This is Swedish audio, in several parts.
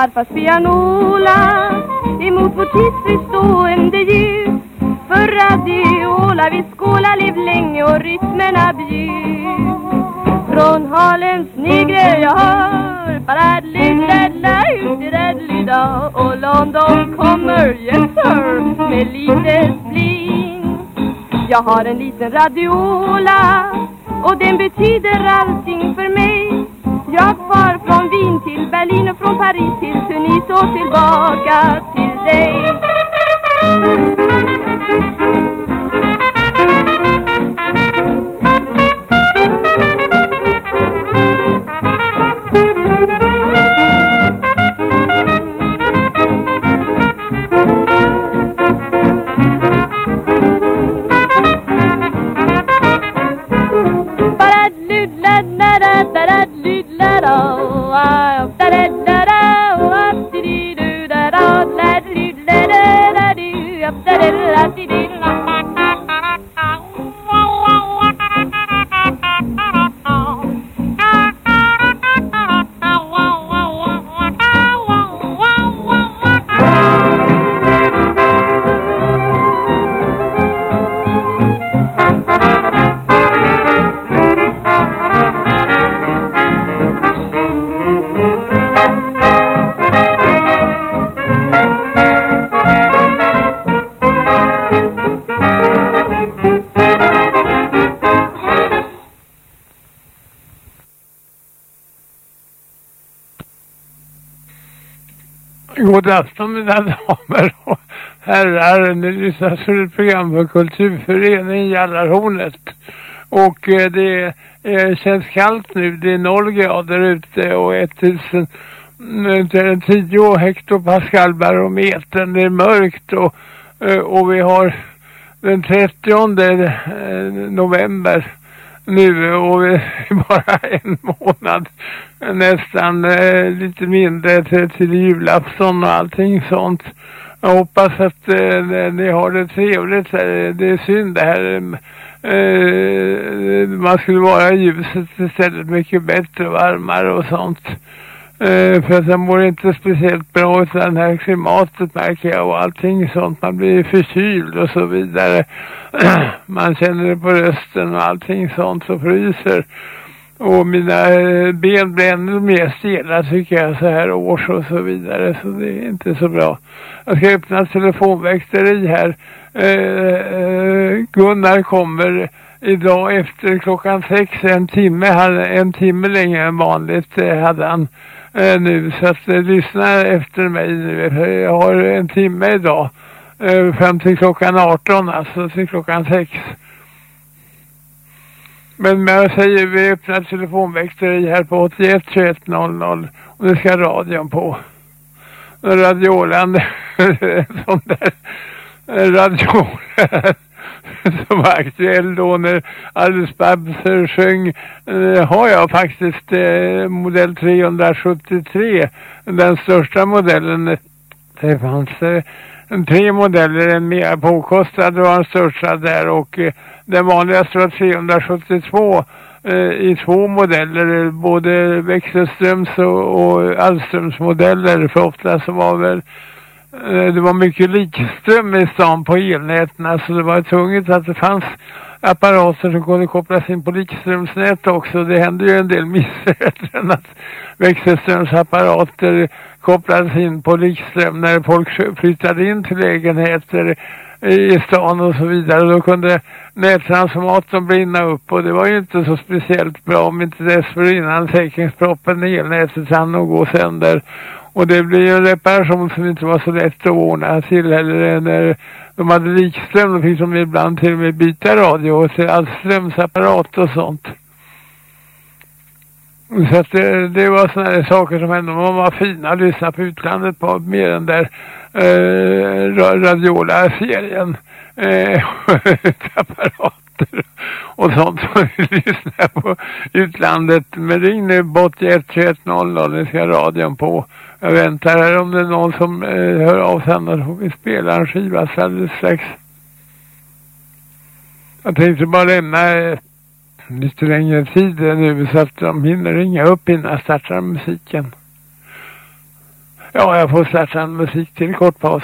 Farfars pianola emot vårt tidsfristående ljus? För radiola vi skålar, liv länge och rytmerna bjud. Från Harlems negre jag hör Paradlidladla, utidadlida Och London kommer, yes sir Med lite spleen Jag har en liten radiola Och den betyder allt Berlin och från Paris till Tunis och tillbaka till dig. Mina damer och herrar. Ni lyssnar till ett program för kulturföreningen Jallarhornet. Och eh, det eh, känns kallt nu. Det är noll grader ute och 1000 mm, 10 eh, hektopaskalbarometern. Det är mörkt och, eh, och vi har den 30 eh, november nu och vi bara en månad nästan eh, lite mindre till, till julafton och allting sånt. Jag hoppas att eh, ni har det trevligt. Det är synd det här. Eh, man skulle vara i ljuset istället mycket bättre, och varmare och sånt. Eh, för att jag mår inte speciellt bra utan det här klimatet märker jag och allting sånt. Man blir förkyld och så vidare. man känner det på rösten och allting sånt och fryser. Och mina eh, ben blir ännu mer stela tycker jag så här års och så vidare. Så det är inte så bra. Jag ska öppna telefonväxteri här. Eh, eh, Gunnar kommer idag efter klockan sex, en timme, en timme längre än vanligt eh, hade han eh, nu. Så att eh, lyssna efter mig nu. Jag har en timme idag. Eh, fram till klockan 18, alltså till klockan 6. Men jag säger vi öppnar telefonväxteri här på 81 21 00 och det ska radion på. Radioland, sån där eh, radioland. som var aktuell då när Alice Babser sjöng eh, har jag faktiskt eh, modell 373 den största modellen eh, det fanns eh, tre modeller. En mer påkostad var den största där och eh, den vanligaste var 372 eh, i två modeller. Både växelströms och, och allströmsmodeller för ofta så var väl Eh, det var mycket likström i stan på elnäten så det var tvunget att det fanns apparater som kunde kopplas in på likströmsnät också. Det hände ju en del missöden att växelströmsapparater kopplades in på likström när folk flyttade in till lägenheter i stan och så vidare. Då kunde nättransformatorn brinna upp och det var ju inte så speciellt bra om inte dessförinnan säkringsproppen i elnätet hann att gå sönder. Och det blev ju en reparation som inte var så lätt att ordna till eller när de hade likström då fick de ibland till och med byta radio och se all strömsapparat och sånt. Så att det, det var sådana saker som hände. Man var fina att lyssna på utlandet på mer än där eh, radiola-serien. Eh, apparater och sånt som vi lyssnar på utlandet. Men ring nu bort 212100 ni ska radion på. Jag väntar här om det är någon som eh, hör av sig annars får vi spela en skiva alldeles strax. Jag tänkte bara lämna eh, lite längre tid nu så att de hinner ringa upp innan jag startar musiken. Ja, jag får starta en musik till kort paus.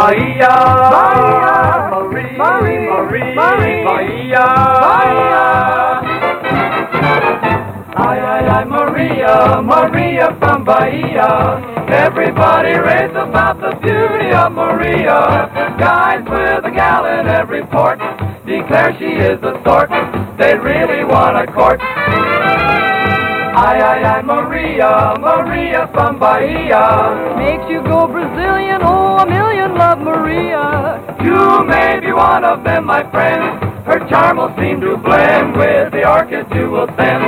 Bahia, Bahia, Marie, Marie, Marie, Marie, Bahia, Bahia. Ay, ay, ay, Maria, Maria from Bahia. Everybody raves about the beauty of Maria. Guys with a gal in every port declare she is the sort they really want a court. Ay, ay, ay, Maria, Maria from Bahia. Makes you go Brazilian, oh, a million love Maria. You may be one of them, my friend. Her charm will seem to blend with the orchid you will send.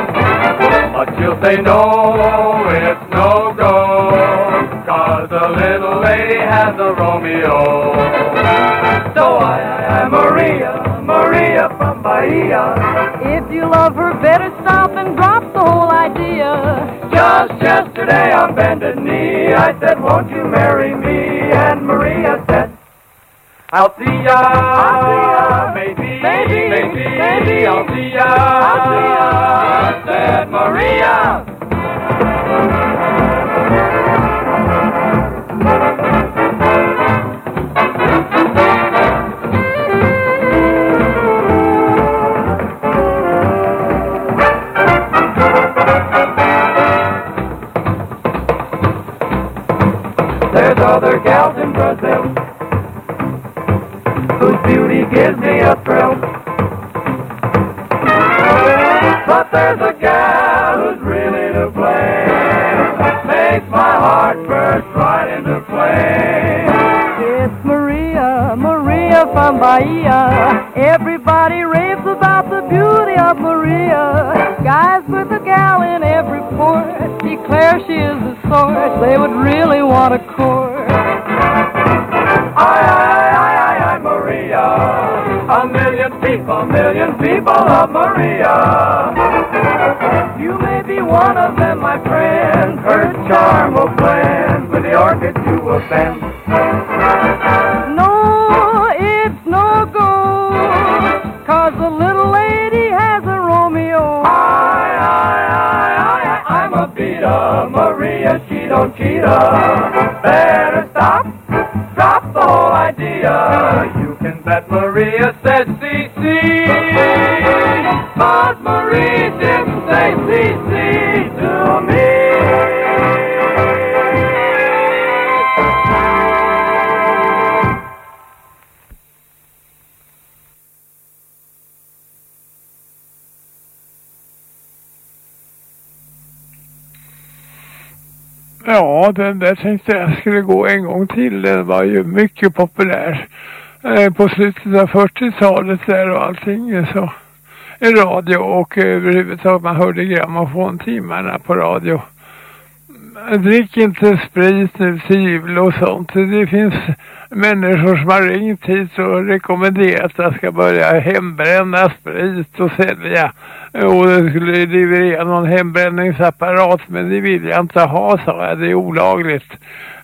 But you'll say no, it's no go. Cause the little lady has a Romeo. So I, I, I, Maria, Maria from Bahia. If you love her, better stop and drop the whole idea. Just yesterday on bended knee, I said, won't you marry me? And Maria said, I'll see ya. I'll see ya. Maybe, Maybe, maybe, maybe. I'll see ya. I'll see ya. Maria. Orchid you will bend. No, it's no go, cause the little lady has a Romeo. Aye, aye, aye, aye, aye, I'm a beater. Maria, she don't cheat her. Better stop, drop the whole idea. You can bet Maria said CC. But Marie där tänkte jag skulle gå en gång till. Den var ju mycket populär. Eh, på slutet av 40-talet där och allting så. I radio och överhuvudtaget man hörde grammofontimmarna på radio drick inte sprit nu till jul och sånt. Det finns människor som har ringt hit och rekommenderat att jag ska börja hembränna sprit och sälja. Och det skulle leverera någon hembränningsapparat men det vill jag inte ha sa jag, det är olagligt.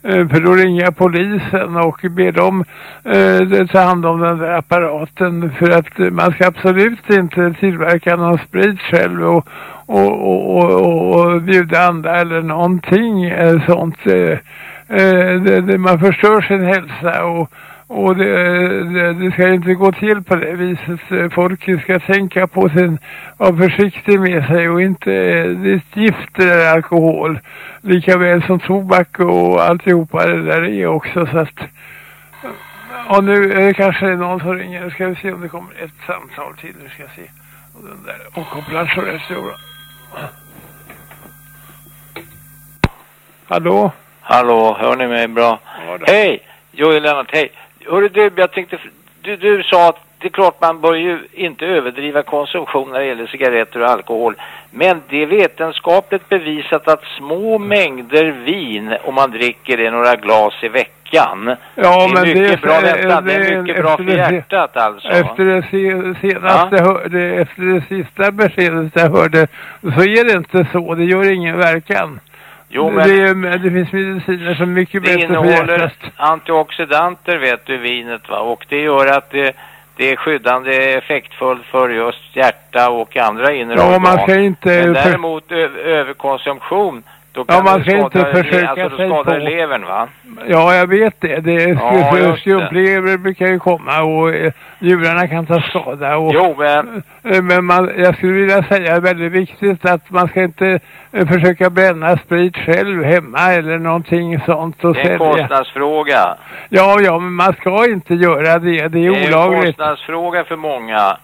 Eh, för då ringer jag polisen och ber dem eh, ta hand om den där apparaten för att man ska absolut inte tillverka någon sprit själv och, och, och, och, och bjuda andra eller någonting eh, sånt. Eh, eh, det, det, man förstör sin hälsa och, och det, det, det, ska inte gå till på det viset. Folk ska tänka på sin, vara försiktig med sig och inte, det är gift eller alkohol. Lika väl som tobak och alltihopa det där är också så att och nu är det kanske någon som ringer. Ska vi se om det kommer ett samtal till. Nu ska se. Och den där omkopplaren så rätt stora. Hallå? Hallå, hör ni mig bra? Ja. Hej! Joel Lennart, hej. Hörru du, jag tänkte, du, du sa att det är klart man bör ju inte överdriva konsumtion när det gäller cigaretter och alkohol. Men det är vetenskapligt bevisat att små mängder vin, om man dricker det några glas i veckan, Ja, det är mycket det bra, vänta, det är mycket bra för det- hjärtat alltså. Efter det se, senaste, Ja. hörde, efter det sista beskedet jag hörde så är det inte så. Det gör ingen verkan. Jo, det, men är, det finns mediciner som är mycket det bättre för innehåller hjärtat. antioxidanter vet du, vinet va, och det gör att det, det är skyddande effektfullt för just hjärta och andra inre Ja, organ. man ska inte... Men för- däremot överkonsumtion, då Ja, kan man det ska inte försöka alltså, sig på- levern va? Ja, jag vet det. det är Ja, det. skrumplever brukar ju komma och eh, njurarna kan ta skada. Och, Jo, men Eh, Men man, jag skulle vilja säga väldigt viktigt att man ska inte eh, försöka bränna sprit själv hemma eller någonting sånt och det är en sälja. kostnadsfråga. Ja, ja, men man ska inte göra det. Det är Det är en olagligt. kostnadsfråga för många.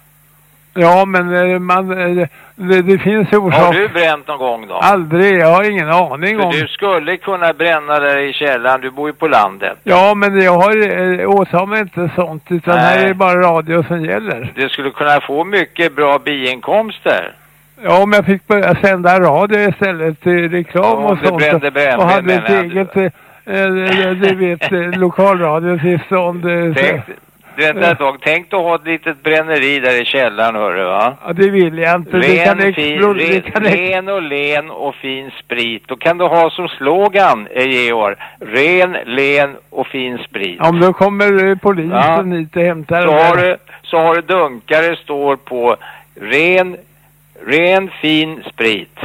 Ja, men eh, man, eh, det, det finns Har orsaker. du bränt någon gång då? Aldrig, jag har ingen aning För om. du skulle kunna bränna där i källaren, du bor ju på landet. Ja, men jag har eh, mig inte sånt utan Nej. här är det bara radio som gäller. Du skulle kunna få mycket bra biinkomster. Ja, om jag fick börja sända radio istället till reklam Ja, och du sånt. brände brännved, och hade ett eget, eh, eh, du vet, lokalradiotillstånd. eh, så- Tänk, vänta ett tag, tänk att ha ett litet bränneri där i källaren hörru va? Ja, det vill jag inte. det Ren, fin, explodera. ren, Det kan ren och len och fin sprit. Då kan du ha som slogan, eh, Georg, ren, len och fin sprit. Om då kommer eh, polisen Ja. hit och hämtar Så har, du, så har du dunkare står på ren, ren fin sprit.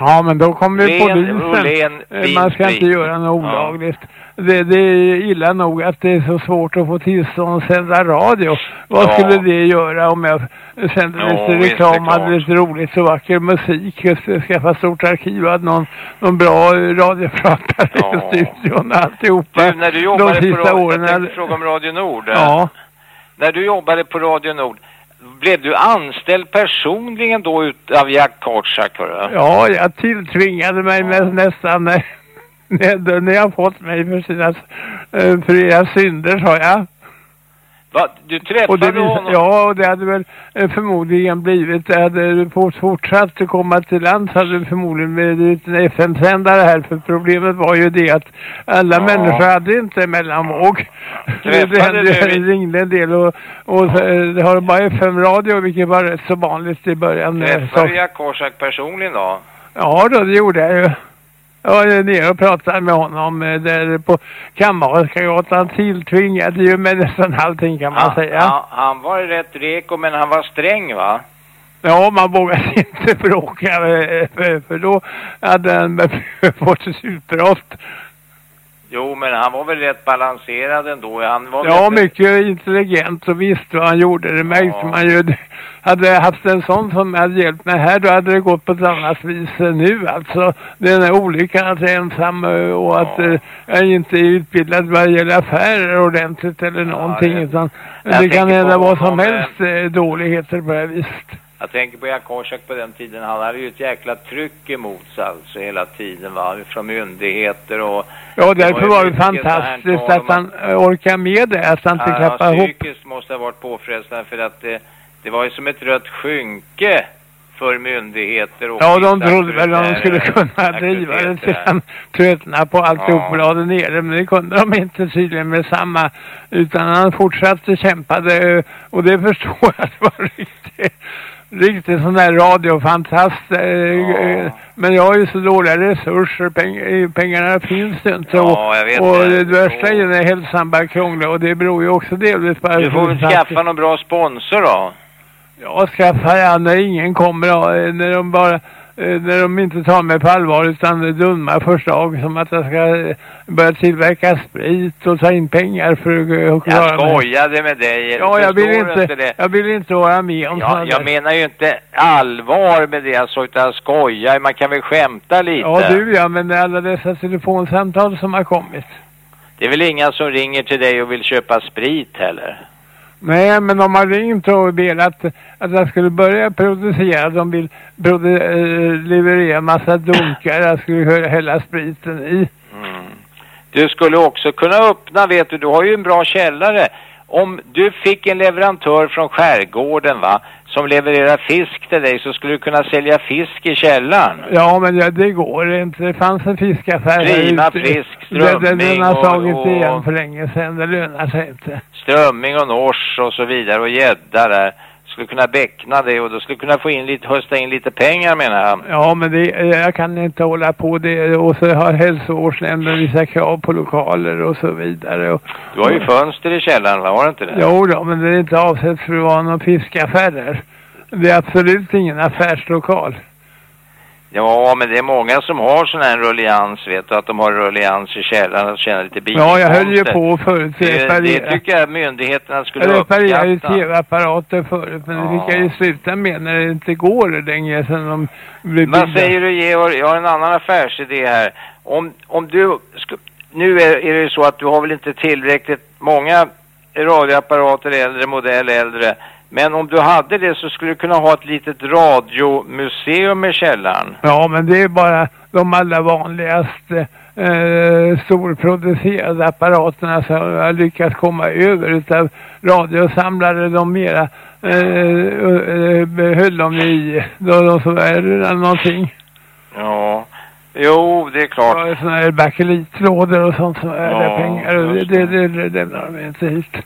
Ja, men då kommer Ren polisen. len Eh, fin Man ska sprit. inte göra något Ja. Det, det är illa nog att det är så svårt att få tillstånd att sända radio. Vad Ja. skulle det göra om jag sände Ja, lite reklam, hade lite roligt och vacker musik, skaffa stort arkiv, hade någon, någon bra radiopratare Ja. i studion och alltihopa. Du, när du jobbade på sista radio, åren jag tänkte fråga om Radio Nord. Ja. När du jobbade på Radio Nord, blev du anställd personligen då ut av Jack Kortsak? hörru? Ja, jag tilltvingade mig nä, nästan när jag fått mig för sina eh, för era synder, sa jag. Va? Du Och det, träffade vis- honom? ja, och det hade väl eh, förmodligen blivit, det hade fort, fortsatt att komma till land så hade det förmodligen blivit en FM-sändare här. För problemet var ju det att alla Ja. människor hade inte mellanvåg. Det, det Träffade hände, du- det ringde en del och, och så, eh, det har bara FM-radio vilket var rätt så vanligt i början. Träffade så- Jack Korsak personligen då? Ja då, det gjorde jag ju. Jag var nere och pratade med honom eh, där på Kammarska gatan. Tilltvingade ju med nästan allting kan man Han, säga. han, han var rätt reko men han var sträng va? Ja, man vågade inte bråka eh, för, för då hade han fått superoft. Jo men han var väl rätt balanserad ändå. Han var Ja, väl- mycket intelligent och visste vad han gjorde. Det märkte Ja. man ju. Hade jag haft en sån som hade hjälpt mig här, då hade det gått på ett annat vis nu. Alltså, den här olyckan att jag är ensam eh, och att Ja. eh, jag inte är utbildad vad gäller affärer ordentligt eller någonting. det- utan Jag det kan hända vad som helst eh, dåligheter på det här viset. Jag tänker på Jack Korsak på den tiden. Han hade ju ett jäkla tryck emot sig alltså hela tiden va? Från myndigheter och... Ja, Det därför var det fantastiskt att han orkar med det, att han inte Ja, klappar ihop. psykiskt måste ha varit påfrestande för att det, det var ju som ett rött skynke för myndigheter och Ja, de trodde väl att de skulle kunna driva det han tröttna på alltihop Ja. och la det nere. Men det kunde de inte tydligen med samma. Utan han fortsatte kämpade och det förstår jag att det var riktigt. Riktigt sån där radiofantast. eh, eh, Men jag har ju så dåliga resurser. Peng, eh, pengarna finns ju inte. Ja, jag vet och det. det värsta är ju när hälsan börjar krångla. Och det beror ju också delvis på... Du får väl skaffa någon bra sponsor då? Ja, skaffar jag när ingen kommer, ja, eh, när de bara, när de inte tar mig på allvar utan dummar förslag som att jag ska eh, börja tillverka sprit och ta in pengar för att eh, klara Jag skojade med dig. Ja, jag vill inte, det? jag vill inte vara med om Ja, jag där- menar ju inte allvar med det jag sa utan jag skojar. Man kan väl skämta lite. Ja, du ja, men alla dessa telefonsamtal som har kommit. Det är väl inga som ringer till dig och vill köpa sprit heller? Nej, men de har ringt och velat att jag skulle börja producera. De vill produ äh, leverera massa dunkar. Jag skulle hälla spriten i. Mm. Du skulle också kunna öppna, vet du, du har ju en bra källare. Om du fick en leverantör från skärgården va, som levererar fisk till dig så skulle du kunna sälja fisk i källaren. Ja, men ja, det går inte. Det fanns en fiskaffär Prima ute. fisk, Den, den, strömming har och- och- igen för länge sedan. Det lönar sig inte. Strömming och nors och så vidare och gädda där. Skulle kunna bäckna det och då skulle kunna få in lite, hösta in lite pengar menar jag. Ja, men det, eh, jag kan inte hålla på det. Och så har hälsovårdsnämnden vissa krav på lokaler och så vidare. Och, Du har ju fönster i källaren har du inte det? Jo då, men det är inte avsett för att vara någon fiskaffär där. Det är absolut ingen affärslokal. Ja, men det är många som har sån här rullians, vet du, att de har rullians i källaren och tjänar lite Ja, jag höll ju på förut Det, det tycker jag myndigheterna skulle Jag reparerade ju uppskatta. tv-apparater förut, men det Ja. fick jag ju sluta med när det inte går längre sedan de blev Vad säger du Georg? Jag har en annan affärsidé här. Om, om du, nu är, är det ju så att du har väl inte tillräckligt många radioapparater äldre, modell äldre. Men om du hade det så skulle du kunna ha ett litet radiomuseum i källaren. Ja, men det är bara de allra vanligaste eh, storproducerade apparaterna som har lyckats komma över utav radiosamlare. De mera eh, eh, behöll de i, då de så är det någonting. Ja, jo det är klart. Ja, sådana här bakelitlådor och sånt som är Ja, pengar. Det, det, det, det lämnar de inte hit.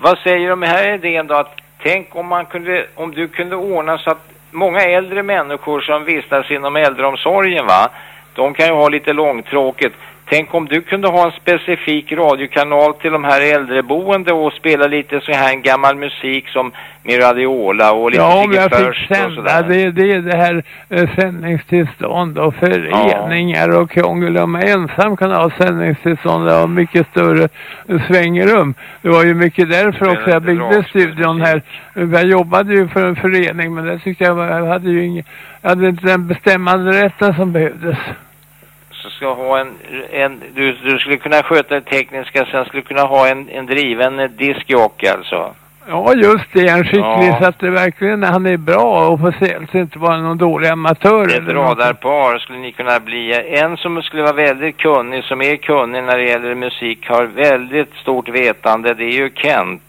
Vad säger den här idén då? Att tänk om man kunde, om du kunde ordna så att många äldre människor som vistas inom äldreomsorgen va, de kan ju ha lite långtråkigt. Tänk om du kunde ha en specifik radiokanal till de här äldreboende och spela lite så här gammal musik som Miradiola och lite Ja, om jag fick sända, det, det är det här eh, sändningstillstånd och föreningar och krångel. Om jag ensam kan ha sändningstillstånd och mycket större eh, svängrum. Det var ju mycket därför också jag byggde studion här. Jag jobbade ju för en förening men det tyckte jag, var, jag hade ju ingen, jag hade inte den bestämmande rätten som behövdes. Så ska ha en, en du, du skulle kunna sköta det tekniska, sen skulle du kunna ha en, en driven diskjockey alltså. Ja, just det. En skicklig Ja. så att det verkligen han är bra och officiellt inte bara någon dålig amatör. Ett radarpar skulle ni kunna bli. En som skulle vara väldigt kunnig, som är kunnig när det gäller musik, har väldigt stort vetande. Det är ju Kent.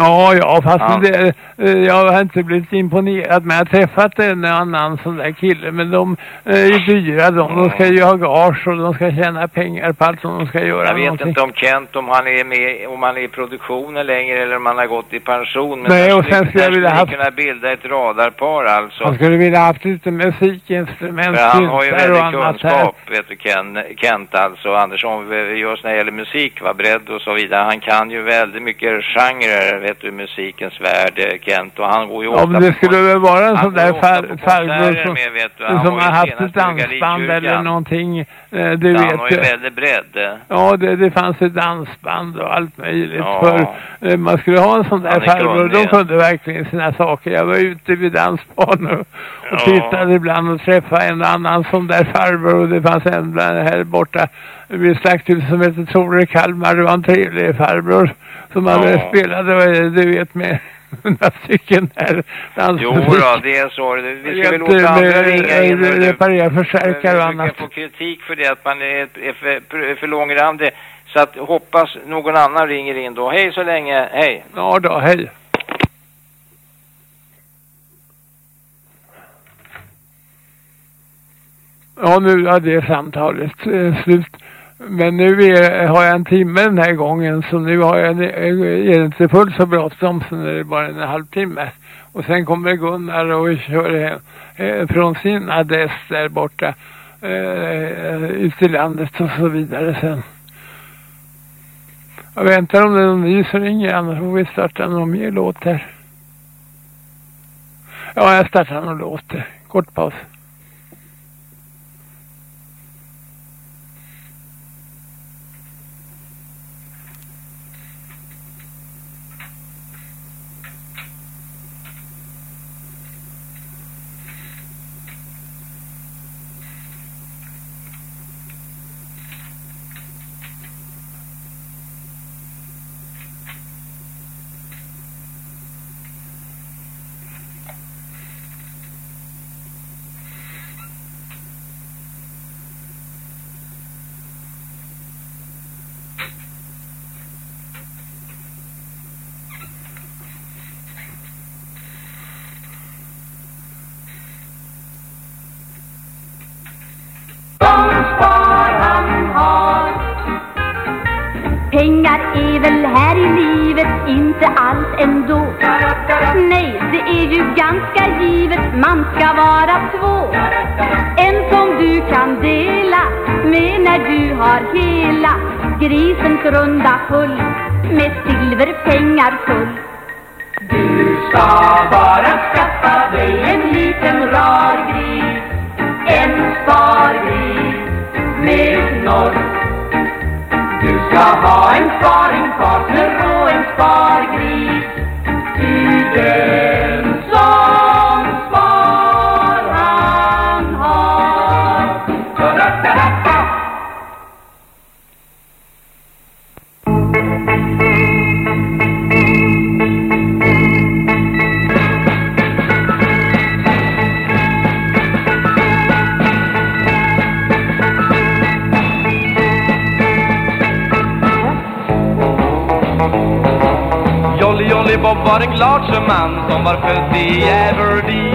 Ja, ja, fast Ja. Det, eh, jag har inte blivit imponerad. Men jag har träffat en annan sån där kille. Men de eh, är dyra de. De ska ju ha gage och de ska tjäna pengar på allt som de ska göra. Jag vet någonting. inte om Kent, om han är med, om han är i produktionen längre eller om han har gått i pension. Men Nej, och sen skulle jag vilja haft- kunna bilda ett radarpar alltså. Han skulle vilja haft lite musikinstrument, För han har ju väldigt annat här. kunskap, vet du Ken, Kent alltså, Andersson görs när det gäller musik va, bredd och så vidare. Han kan ju väldigt mycket genrer, vet du, musikens värld, eh, Kent, och han går ju Ja, ofta men det skulle väl vara en Han sån där far, farbror som, med, vet du. Han som har haft ett dansband eller någonting. Eh, du Han vet. har ju väldigt bredd. Ja, det, det fanns ett dansband och allt möjligt. Ja. För eh, man skulle ha en sån där Han är farbror. De ja. kunde verkligen sina saker. Jag var ute vid dansbanor och Ja. tittade ibland och träffade en annan sån där farbror. Och det fanns en bland här borta vid slakthuset som hette Tore Kalmar. Det var en trevlig farbror som hade Ja. spelade, eh, du vet, med några stycken här Jo då, det är så. Vi ska väl låta andra ringa in. eh, reparera förstärkare och Vi brukar annat. få kritik för det, att man är, för, för långrandig. Så att hoppas någon annan ringer in då. Hej så länge, hej. Ja då, hej. Ja, nu är det samtalet eh, slut. Men nu är, har jag en timme den här gången så nu har jag, är det inte fullt så bråttom så nu är det bara en halvtimme. Och sen kommer Gunnar och kör eh, från sin adress där borta eh, ut i landet och så vidare sen. Jag väntar om det är någon ny så ringer jag annars får vi starta någon mer låt här. Ja, jag startar någon låt. Kort paus. Inte allt ändå. Nej, det är ju ganska givet man ska vara två. En som du kan dela med när du har hela Grisens runda hull med silverpengar full. Du ska bara skaffa dig en liten rar gris En spargris med norr du ska ha en sparingpartner och en spargris i den Bob var en glad sjöman som var född i Aberdeen.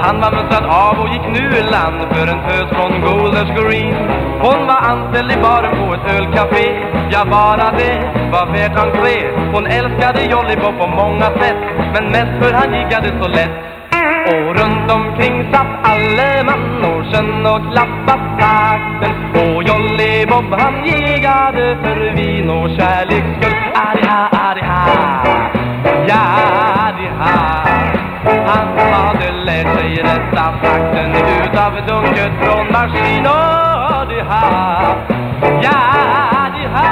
Han var mönstrad av och gick nu i land för en tös från Golders Green. Hon var anställd i baren på ett ölcafé. Ja, bara det var värt entré. Hon älskade Jolly Bob på många sätt Men mest för han giggade så lätt. Och runt omkring satt alle man och sjöng och klappat takten Och Jolly Bob han gigade för vin och kärleks skull. Adiha, adiha, sig takten utav dunket från maskin. Och har ja adiha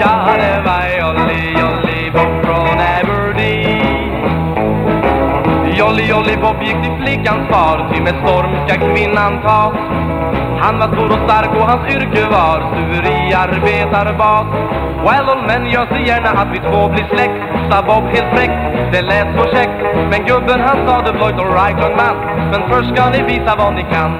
Ja, det var Jolly, Jolly Bob från Aberdeen. Jolly Jolly Bob gick till flickans far. Ty med storm ska kvinnan tas. Han var stor och stark och hans yrke var Stuveriarbetarbas Well, old men gör sig gärna att vi två blir släkt. Sa Bob helt fräckt, det lät så käckt Men gubben han sa det blojt och right on man. Men först ska ni visa vad ni kan.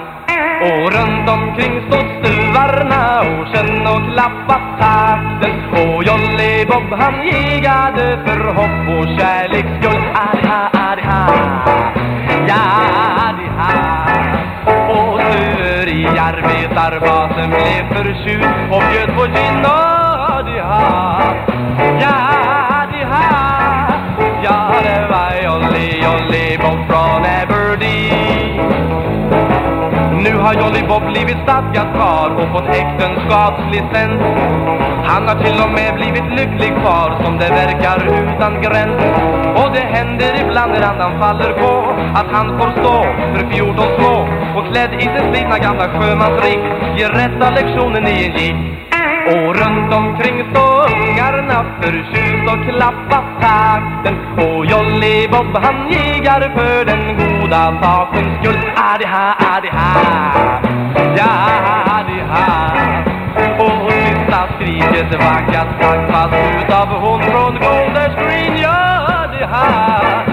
Och runt omkring stod stuvarna och känn och klappa takten Och Jolly Bob han gigade för hopp och kärleks skull Adiha, adiha, ja. Stuveriarbetarbasen blev förtjust och bjöd på gin och adiha Ja. Har Jolly Bob blivit stadgad far och fått äktenskapslicens. Han har till och med blivit lycklig far som det verkar utan gräns. Och det händer ibland när andan faller på Att han får stå för 14 små Och klädd i sin slitna gamla sjömansring. Ger rätta lektionen i en jeep och runt omkring står ungarna förtjust och klappa takten Och Jolly Bob han jägar för den goda sakens skull. Adiha, adiha, ja adiha Och sista skriket vaggas tackmas utav hon från Golders Green Ja, adiha,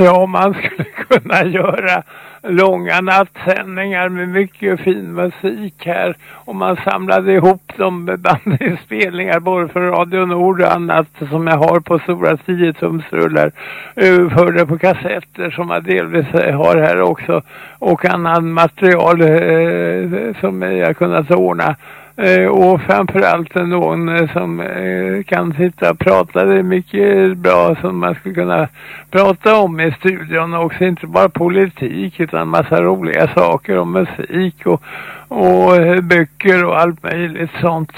Ja, man skulle kunna göra långa nattsändningar med mycket fin musik här. Och man samlade ihop de bandinspelningar både för Radio Nord och annat som jag har på stora 10-tumsrullar. Överförde på kassetter som jag delvis eh, har här också. Och annan material eh, som jag kunnat ordna. Eh, och framförallt någon eh, som eh, kan sitta och prata. Det är mycket bra som man skulle kunna prata om i studion också. Inte bara politik utan massa roliga saker om musik och, och eh, böcker och allt möjligt sånt.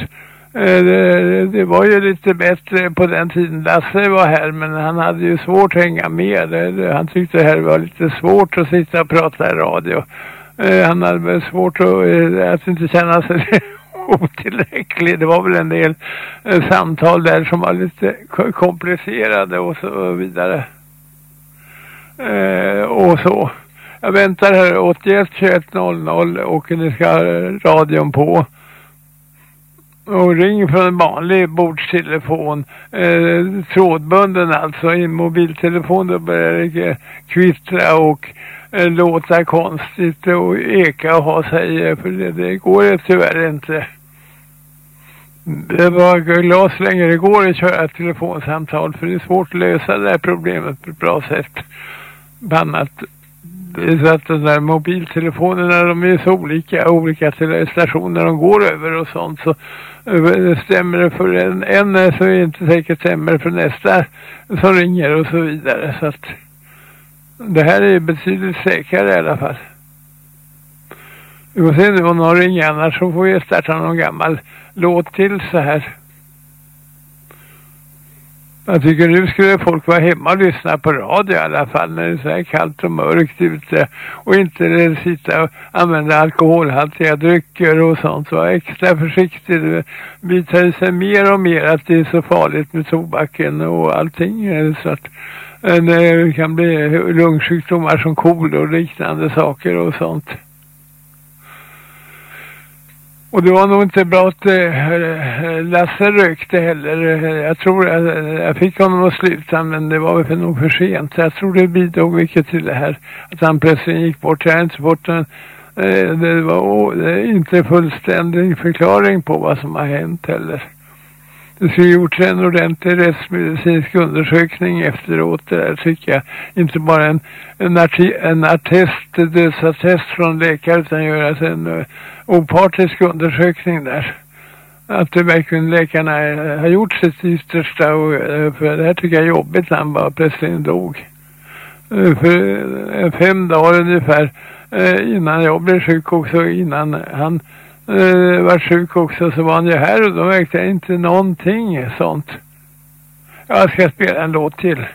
Eh, det, det, var ju lite bättre på den tiden Lasse var här men han hade ju svårt att hänga med. Han tyckte det här var lite svårt att sitta och prata i radio. Han hade väl svårt att, att inte känna sig otillräcklig. Det var väl en del eh, samtal där som var lite komplicerade och så vidare. Eh, och så. Jag väntar här 81 21 00 och ni ska radion på. Och ring från en vanlig bordstelefon. Eh, trådbunden alltså. I en mobiltelefon då börjar det kvittra och eh, låta konstigt och eka och ha sig. Eh, för det, det går tyvärr inte. Det var glas längre igår att köra ett telefonsamtal för det är svårt att lösa det här problemet på ett bra sätt. Annat, det är så att de där mobiltelefonerna de är så olika, olika stationer de går över och sånt så eh, stämmer det för en, en så är det inte säkert stämmer för nästa som ringer och så vidare så att det här är betydligt säkrare i alla fall. Vi får se nu om någon ringer annars så får vi starta någon gammal låt till så här. Jag tycker nu skulle folk vara hemma och lyssna på radio i alla fall när det är så här kallt och mörkt ute och inte sitta och använda alkoholhaltiga drycker och sånt. Var extra försiktig. Det visar sig mer och mer att det är så farligt med tobaken och allting så att eh, det kan bli lungsjukdomar som kol och liknande saker och sånt. Och det var nog inte bra att äh, Lasse rökte heller. Jag tror jag, jag fick honom att sluta men det var väl nog för sent. Så jag tror det bidrog mycket till det här. Att han plötsligt gick bort. Jag har inte fått en, äh, eh, det var inte fullständig förklaring på vad som har hänt heller. Det skulle gjorts en ordentlig rättsmedicinsk undersökning efteråt det där tycker jag. Inte bara en, en, en attest, dödsattest från läkare utan göras en eh, opartisk undersökning där. Att det verkligen läkarna eh, har gjort sitt yttersta och uh, för det här tycker jag är jobbigt när han bara plötsligt dog. För fem dagar ungefär innan jag blev sjuk också innan han eh, var sjuk också så var han ju här och då märkte jag inte någonting sånt. Jag ska spela en låt till.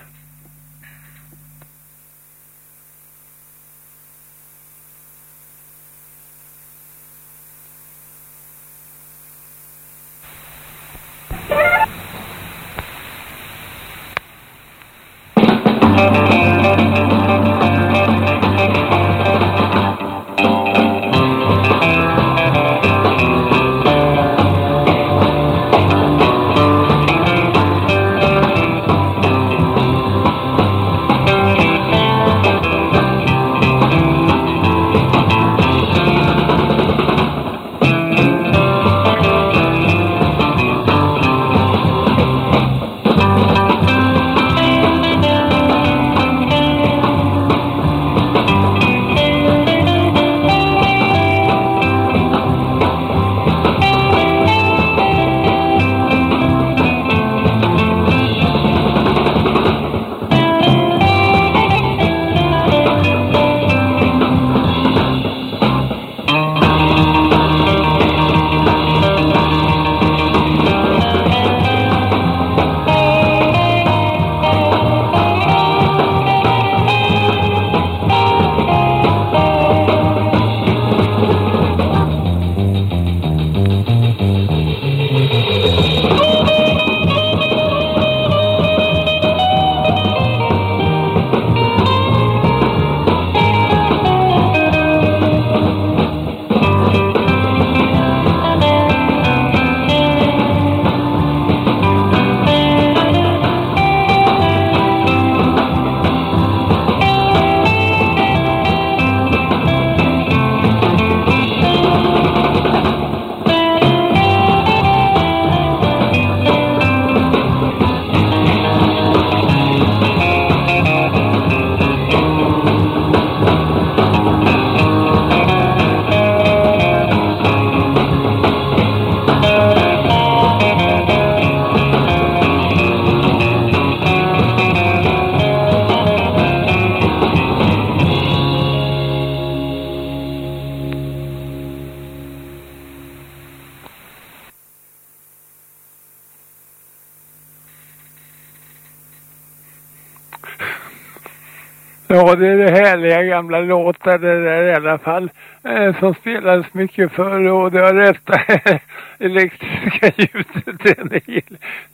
Gamla låtar det där i alla fall. Eh, som spelades mycket förr och det har rätta elektriska ljudet,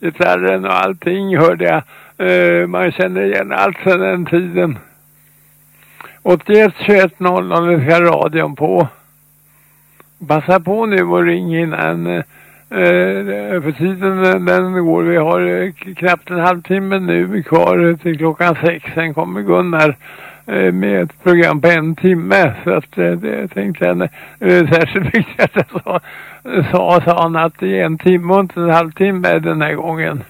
gitarren och allting hörde jag. Eh, man känner igen allt sedan den tiden. 81 21 00 ska radion på. Passa på nu och ring innan eh, för tiden den går. Vi har eh, knappt en halvtimme nu kvar till klockan sex. Sen kommer Gunnar Eh, med ett program på en timme. Så att eh, det tänkte jag eh, särskilt viktigt att jag sa, sa, sa han att det är en timme och inte en halvtimme den här gången.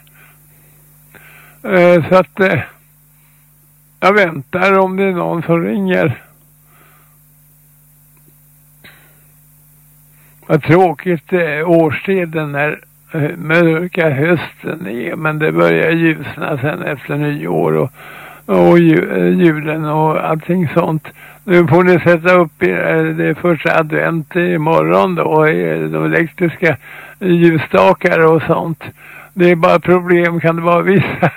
Så att jag väntar om det är någon som ringer. Vad tråkigt årstiden är, mörka hösten är. Men det börjar ljusna sen efter nyår och, och eh, julen och allting sånt. Nu får ni sätta upp er, eh, det är första advent imorgon då, eh, de elektriska ljusstakar och sånt. Det är bara problem kan det vara vissa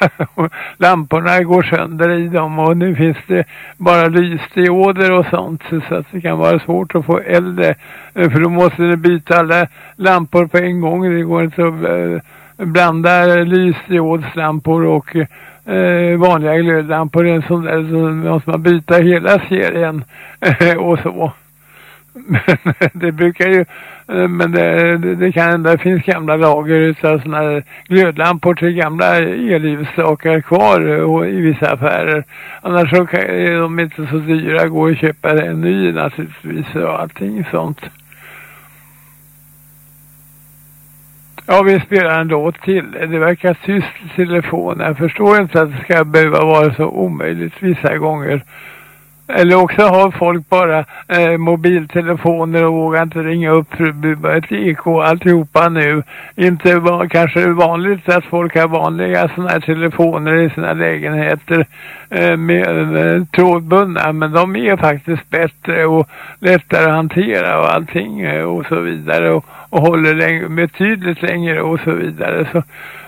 lamporna går sönder i dem och nu finns det bara lysdioder och sånt så att det kan vara svårt att få eld för då måste ni byta alla lampor på en gång. Det går inte att blanda lysdiodslampor och eh, vanliga glödlampor. En sån där så måste man byta hela serien och så. Men det brukar ju, eh, men det, det kan hända, det finns gamla lager utav sådana här glödlampor till gamla elljusstakar kvar eh, i vissa affärer. Annars så är de inte så dyra, går att köpa en ny naturligtvis och allting sånt. Ja, vi spelar en låt till. Det verkar tyst i telefonen. Jag förstår inte att det ska behöva vara så omöjligt vissa gånger. Eller också har folk bara eh, mobiltelefoner och vågar inte ringa upp för att blir ett eko alltihopa nu. Inte var, kanske vanligt att folk har vanliga sådana här telefoner i sina lägenheter eh, med eh, trådbundna. Men de är faktiskt bättre och lättare att hantera och allting eh, och så vidare. Och, och håller läng betydligt längre och så vidare. Så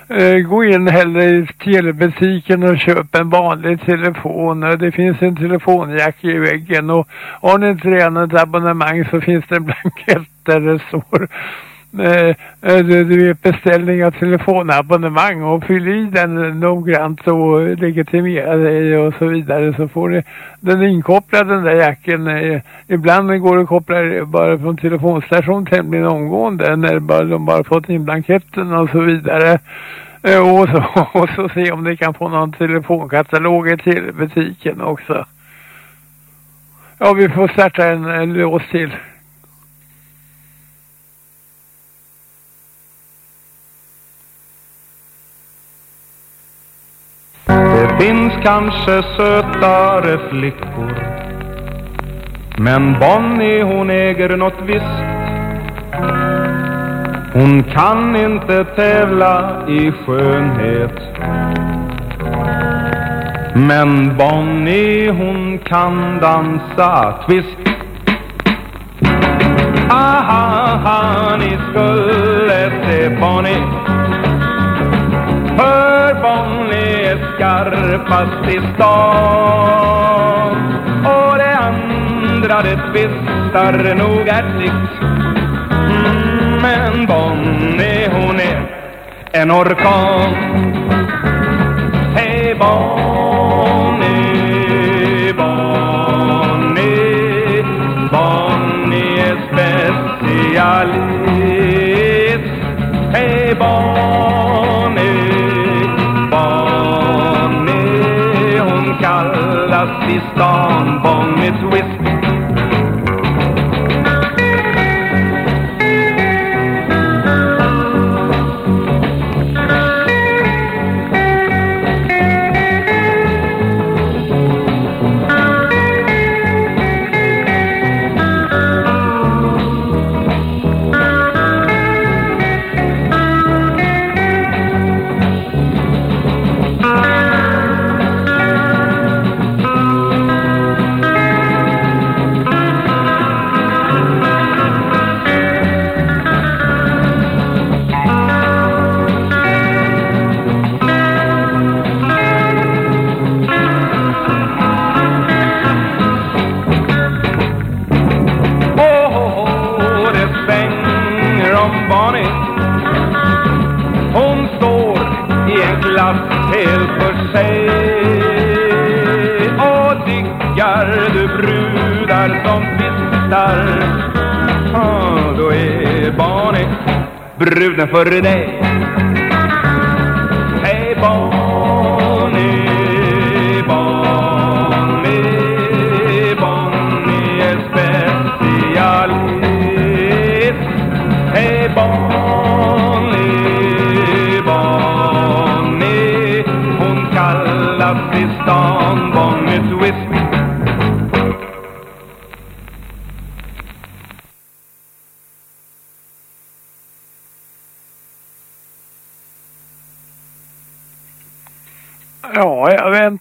Eh, gå in hellre i telebutiken och köp en vanlig telefon. Eh, det finns en telefonjack i väggen och har ni inte redan ett abonnemang så finns det en blankett där det står Eh, eh, du, vet beställning av telefonabonnemang och fyll i den noggrant och legitimera dig och så vidare så får du den inkopplad den där jacken. Eh, ibland går det att koppla bara från telefonstation tämligen omgående när bara, de bara fått in blanketten och så vidare. Och så, och så se om ni kan få någon telefonkatalog till butiken också. Ja, vi får starta en, en lås till. Det finns kanske sötare flickor. Men Bonnie hon äger något visst. Hon kan inte tävla i skönhet. Men Bonnie hon kan dansa twist. Aha, ni skulle se Bonnie. Hör Bonnie är skarpast i stan. Och det andra det tvistar nog ärtigt mm, Men Bonnie hon är en orkan. Hej Bonnie, Bonnie. Bonnie är specialist. Hej Bonnie, kallas i stan Bonnie Twist är bruden för dig.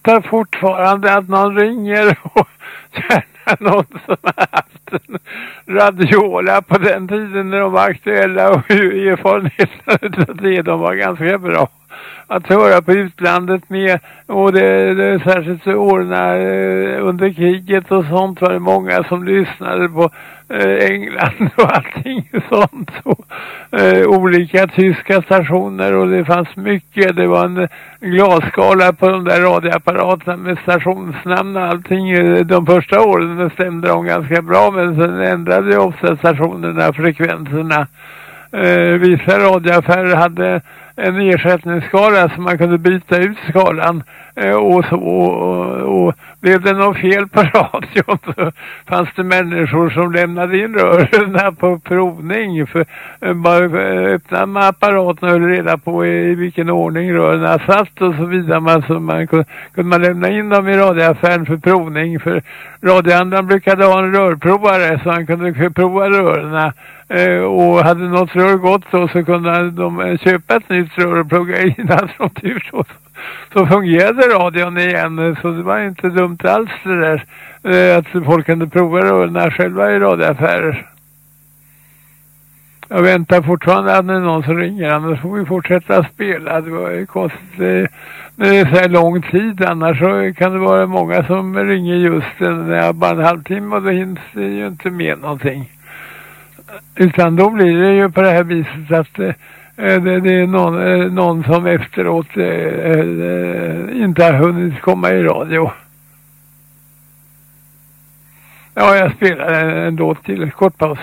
Väntar fortfarande att någon ringer och känner någon som har haft en radiola på den tiden när de var aktuella och erfarenheterna av det, de var ganska bra att höra på utlandet med. Och det, det särskilt så åren eh, under kriget och sånt var det många som lyssnade på eh, England och allting sånt. Och eh, olika tyska stationer och det fanns mycket. Det var en glasskala på de där radioapparaterna med stationsnamn och allting. De första åren stämde de ganska bra men sen ändrade ju ofta stationerna frekvenserna. Eh, vissa radioaffärer hade en ersättningsskala så man kunde byta ut skalan Eh, och så och, och blev det något fel på radion så fanns det människor som lämnade in rören på provning för eh, bara eh, öppnade man apparaten och höll reda på i, i vilken ordning rören satt och så vidare man, så man kunde, kunde man lämna in dem i radioaffären för provning för radiohandlaren brukade ha en rörprovare så han kunde prova rören. Och hade något rör gått så, så kunde de köpa ett nytt rör och plugga in allt som tur så, så fungerade radion igen så det var inte dumt alls det där eh, att folk kunde prova rörerna själva i radioaffärer. Jag väntar fortfarande att det är någon som ringer annars får vi fortsätta spela. Det var ju konstigt. Det är så här lång tid annars så kan det vara många som ringer just när bara en halvtimme och då hinns det ju inte med någonting. Utan då blir det ju på det här viset att eh, Eh, det, det, är någon, eh, någon som efteråt eh, eh, inte har hunnit komma i radio. Ja, jag spelar en, en låt till. Kort paus.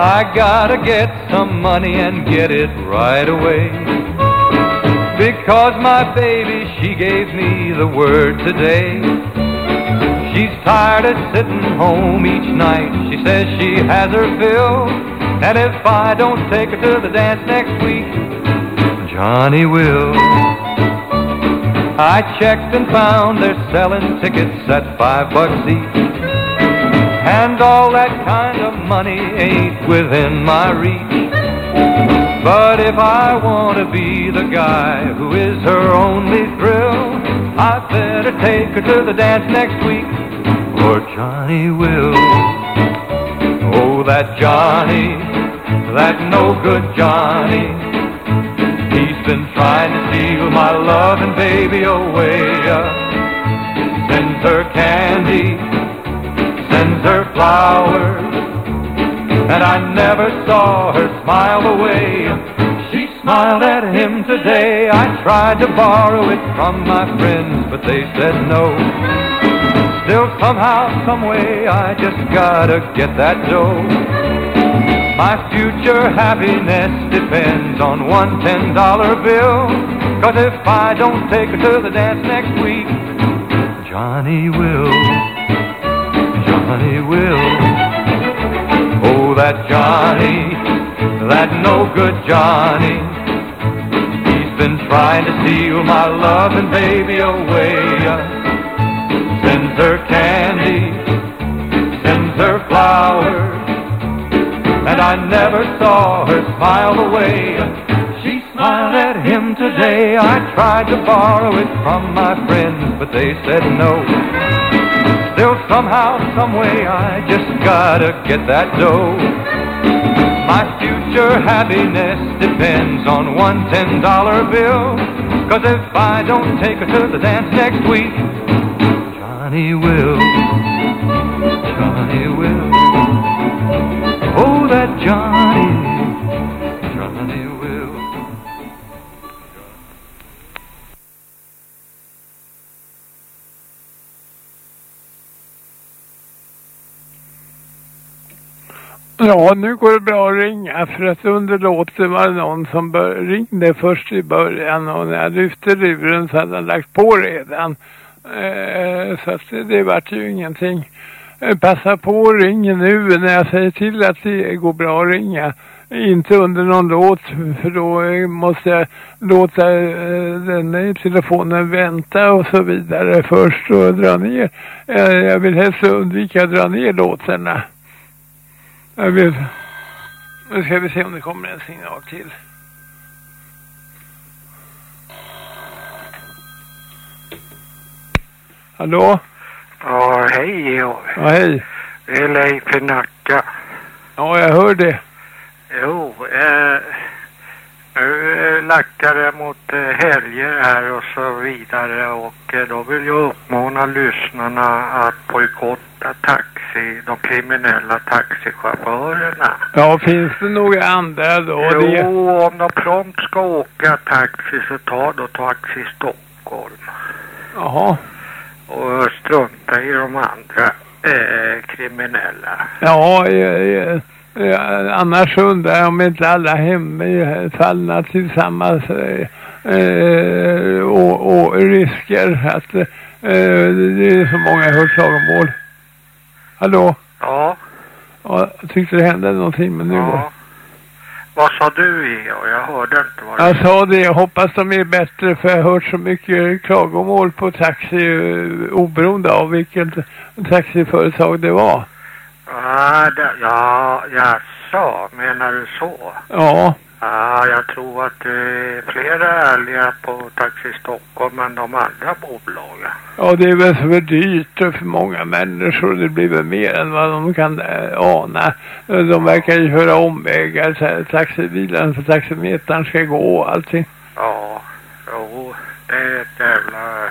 I gotta get some money and get it right away. Because my baby, she gave me the word today. She's tired of sitting home each night. She says she has her fill. And if I don't take her to the dance next week, Johnny will. I checked and found they're selling tickets at five bucks each. And all that kind of money ain't within my reach. But if I want to be the guy who is her only thrill, I better take her to the dance next week, or Johnny will. Oh, that Johnny, that no good Johnny. He's been trying to steal my love and baby away. Sends her candy her flowers, and I never saw her smile away. She smiled at him today. I tried to borrow it from my friends, but they said no. Still, somehow, someway, I just gotta get that dough. My future happiness depends on one ten dollar bill. Cause if I don't take her to the dance next week, Johnny will. Johnny will. Oh, that Johnny, that no good Johnny. He's been trying to steal my love and baby away. Sends her candy, sends her flowers, and I never saw her smile away. She smiled at him today. I tried to borrow it from my friends, but they said no. Still somehow, someway, I just gotta get that dough. My future happiness depends on one ten dollar bill. Cause if I don't take her to the dance next week, Johnny will. Johnny will. Oh, that Johnny. Johnny Ja, nu går det bra att ringa för att under låten var det någon som ringde först i början och när jag lyfte luren så hade han lagt på redan. Eh, så att det, det vart ju ingenting. Eh, passa på och ring nu när jag säger till att det går bra att ringa. Inte under någon låt för då eh, måste jag låta eh, den i telefonen vänta och så vidare först och dra ner. Eh, jag vill helst undvika att dra ner låtarna. Jag vill... Nu ska vi se om det kommer en signal till. Hallå? Ja, hej Georg. Ja, hej. Det är Leif i Nacka. Ja, jag hör det. Jo, eh, nu eh, lackar det mot eh, helger här och så vidare och eh, då vill jag uppmana lyssnarna att bojkotta taxi, de kriminella taxichaufförerna. Ja, finns det några andra då? jo, Det... om de prompt ska åka taxi så ta då Taxi Stockholm Jaha. och strunta i de andra eh, kriminella. Ja, jag, jag, jag, annars undrar jag om inte alla hemfallna tillsammans eh, eh, och, och risker att eh, det är så många hört klagomål. Hallå? Ja, Ja, jag tyckte det hände någonting men nu ja. Vad sa du Georg? Jag hörde inte vad Jag sa det, jag hoppas de är bättre för jag har hört så mycket klagomål på taxi eh, oberoende av vilket taxiföretag det var. Ja, det, ja, jaså, menar du så? Ja, Ja, jag tror att det är flera ärliga på Taxi Stockholm än de andra bolagen. ja det är väl för dyrt för många människor. Det blir väl mer än vad de kan eh, ana. De verkar ju höra omvägar så här, taxibilen för taximetern ska gå och allting. Ja, jo, det är ett jävla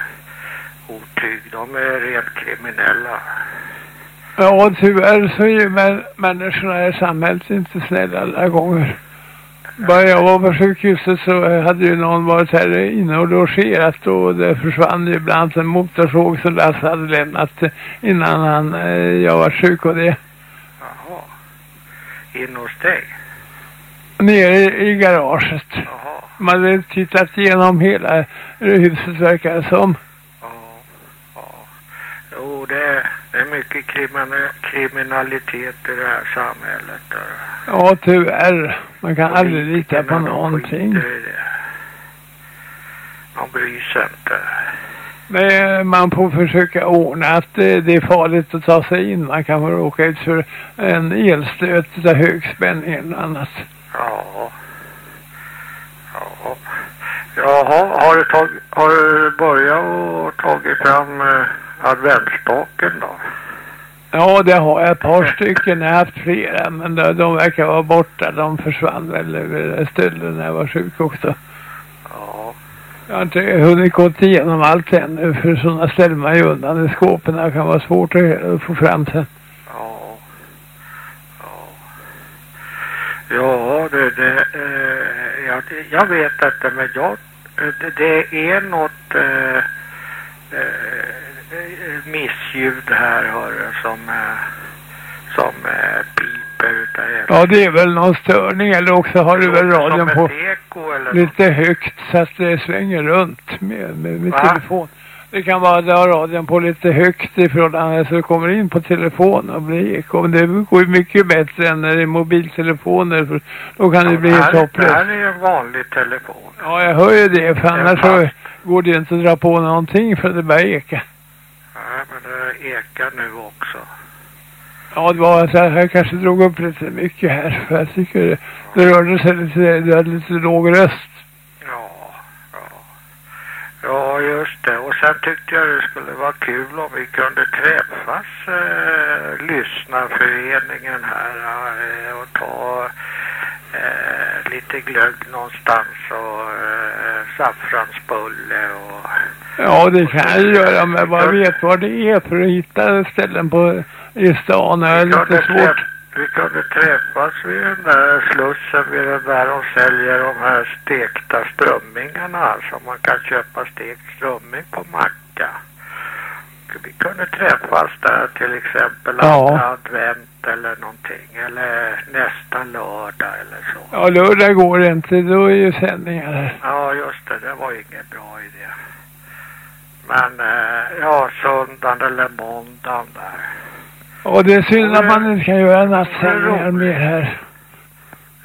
otyg. De är rent kriminella. Ja, tyvärr så är ju mä- människorna i samhället inte snälla alla gånger. Bara jag var på sjukhuset så hade ju någon varit här inne och logerat och det försvann ju bland en motorsåg som Lasse hade lämnat innan han, eh, jag var sjuk och det. Jaha. In hos dig? Nere i, i garaget. Jaha. Man hade tittat igenom hela huset verkar det som. Det är, mycket krimin- kriminalitet i det här samhället. Ja, tyvärr. Man kan aldrig lita på någonting. De bryr sig inte. Men man får försöka ordna att eh, det är farligt att ta sig in. Man kan råka ut för en elstöt av hög spänning eller annat. Ja. Ja. Jaha, har du, tag, har du börjat och tagit fram eh, adventsstaken då? Ja, det har jag ett par stycken. Jag har haft flera, men de, de verkar vara borta. De försvann väl över stölden när jag var sjuk också. Ja. Jag har inte hunnit gå igenom allt ännu, för sådana ställer man ju undan i skåpen. Det kan vara svårt att få fram sen. Ja. Ja. Ja, det, det, eh, jag, jag vet inte, men jag, det, det är något eh, eh, missljud här, hörru, som, eh, som eh, piper utav hela. Ja, det är väl någon störning, eller också har du väl radion på eko eller något. lite högt så att det svänger runt med, med, med telefon. Det kan vara att du har radion på lite högt i förhållande så det kommer in på telefon och blir eko. Men det går ju mycket bättre än när det är mobiltelefoner för då kan det bli helt här, det hopplöst. här är ju en vanlig telefon. Ja, jag hör ju det för annars så går det ju inte att dra på någonting för det börjar eka. Eh, ja, men det ekar nu också. Ja, det var så här, jag kanske drog upp lite mycket här för jag tycker det, det rörde sig lite, det hade lite låg röst. Ja, just det. Och sen tyckte jag det skulle vara kul om vi kunde träffas, eh, lyssnarföreningen här eh, och ta eh, lite glögg någonstans och eh, saffransbulle och... Ja, det kan jag göra, men jag bara vet vad det är för att hitta ställen på i stan. Det är lite svårt. Vi kunde träffas vid den där slussen vid den där de säljer de här stekta strömmingarna. Alltså man kan köpa stekt strömming på macka. Vi kunde träffas där till exempel Ja. andra advent eller någonting. Eller nästa lördag eller så. Ja, lördag går det inte. Då är ju sändningar här. Ja, just det. Det var ingen bra idé. Men eh, ja, söndagen eller måndagen där. Och det är synd att man inte kan göra nattsändningar mer här.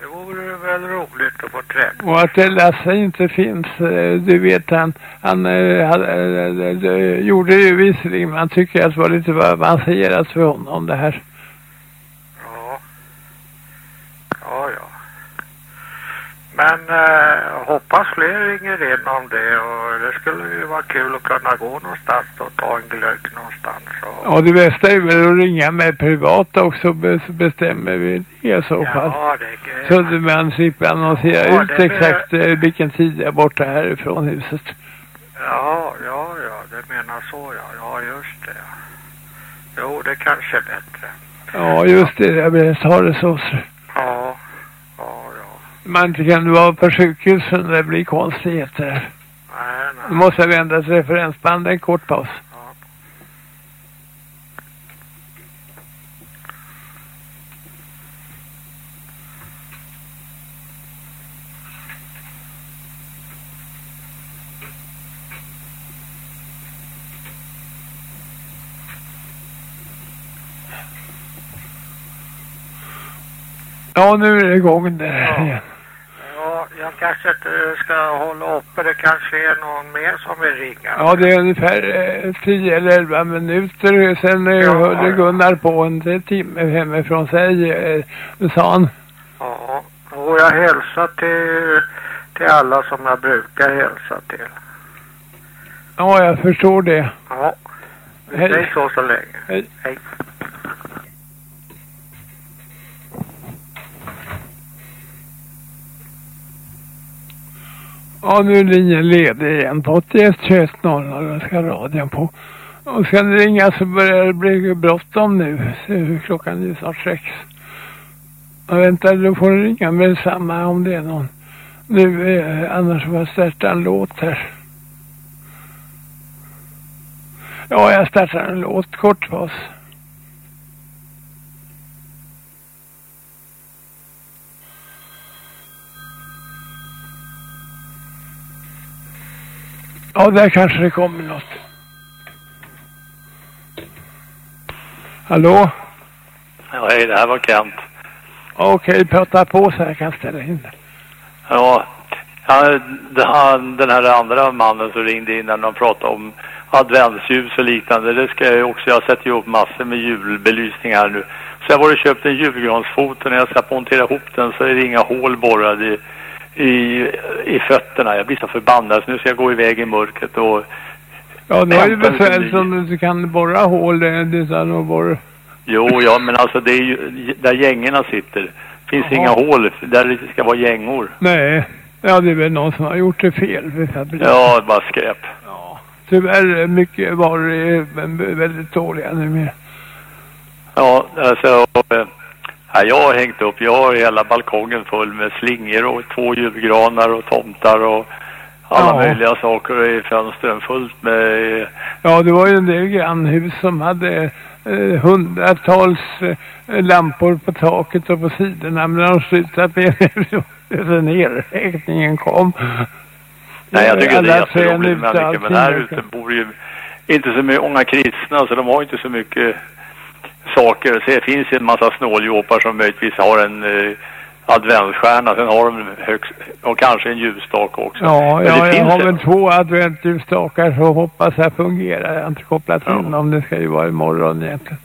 Det vore väl roligt att få träffa. Och att Lasse inte finns, eh, du vet han, han eh, hade, eh, gjorde ju visserligen, men han tycker att det var lite avancerat för honom det här. Ja. Ja, ja. Men eh, hoppas fler ringer in om det och det skulle ju vara kul att kunna gå någonstans och ta en glögg någonstans. Och, Ja, det bästa är väl att ringa mig privat också be- så bestämmer vi det i så fall. ja, det Så att man slipper annonsera Ja, ut det exakt eh, vilken tid jag är borta härifrån huset. Ja, ja, ja, det menar så ja. Ja, just det. Jo, det kanske är bättre. Ja, just det. Jag vill ha det så. ja. Man inte kan vara på sjukhusen det blir konstigheter. Nej, nej. måste jag vända till referensband en kort paus. Ja, nu är det igång där igen. Ja, jag kanske inte ska hålla uppe. Det kanske är någon mer som vill ringa. Ja, det är ungefär eh, 10 eller 11 minuter. Sen eh, Ja, ja. Gunnar på en timme hemifrån sig, eh, sa han. Ja, och jag hälsar till, till alla som jag brukar hälsa till. Ja, jag förstår det. Ja, Hej. säger så så länge. Hej. Hej. Ja, nu är linjen ledig igen på 81 21 00. Ska radion på. Och ska ni ringa så börjar det bli bråttom nu. Så klockan är ju snart sex. Jag vänta, då får ni ringa med samma om det är någon. Nu, eh, annars får jag starta en låt här. Ja, jag startar en låt, kort paus. Ja, där kanske det kommer något. Hallå? Ja, hej, det här var Kent. Okej, prata på så jag kan ställa in det. Ja, han, den här andra mannen som ringde in när de pratade om adventsljus och liknande. Det ska jag också. Jag sätter ju upp massor med julbelysning här nu. Så jag var och köpte en julgransfot och när jag ska montera ihop den så är det inga hål borrade i, i, i fötterna. Jag blir så förbannad så nu ska jag gå iväg i mörkret och Ja, det var Hämta lite besvär ny. som du kan borra hål. Det, det är så här, och borra. Jo, ja, men alltså det är ju där gängorna sitter. Finns Jaha. inga hål där det ska vara gängor. Nej, ja det är väl någon som har gjort det fel. Ja, bara skräp. Tyvärr är mycket är vä- väldigt dåliga numera. Ja, alltså, eh, ja, jag har hängt upp, jag har hela balkongen full med slingor och två julgranar och tomtar och alla Ja. möjliga saker i fönstren fullt med, Ja, det var ju en del grannhus som hade eh, hundratals eh, lampor på taket och på sidorna. Men de slutade med när nedräkningen kom. nej jag tycker det är Alla jätteroligt människor, men här ute bor ju inte så många kristna så de har inte så mycket saker. Så det finns ju en massa snåljåpar som möjligtvis har en eh, adventsstjärna, sen har de högst, och kanske en ljusstake också. Ja, Men ja jag har det. väl två adventsljusstakar så hoppas jag fungerar. Jag har inte kopplat in dem. Det ska ju vara imorgon egentligen.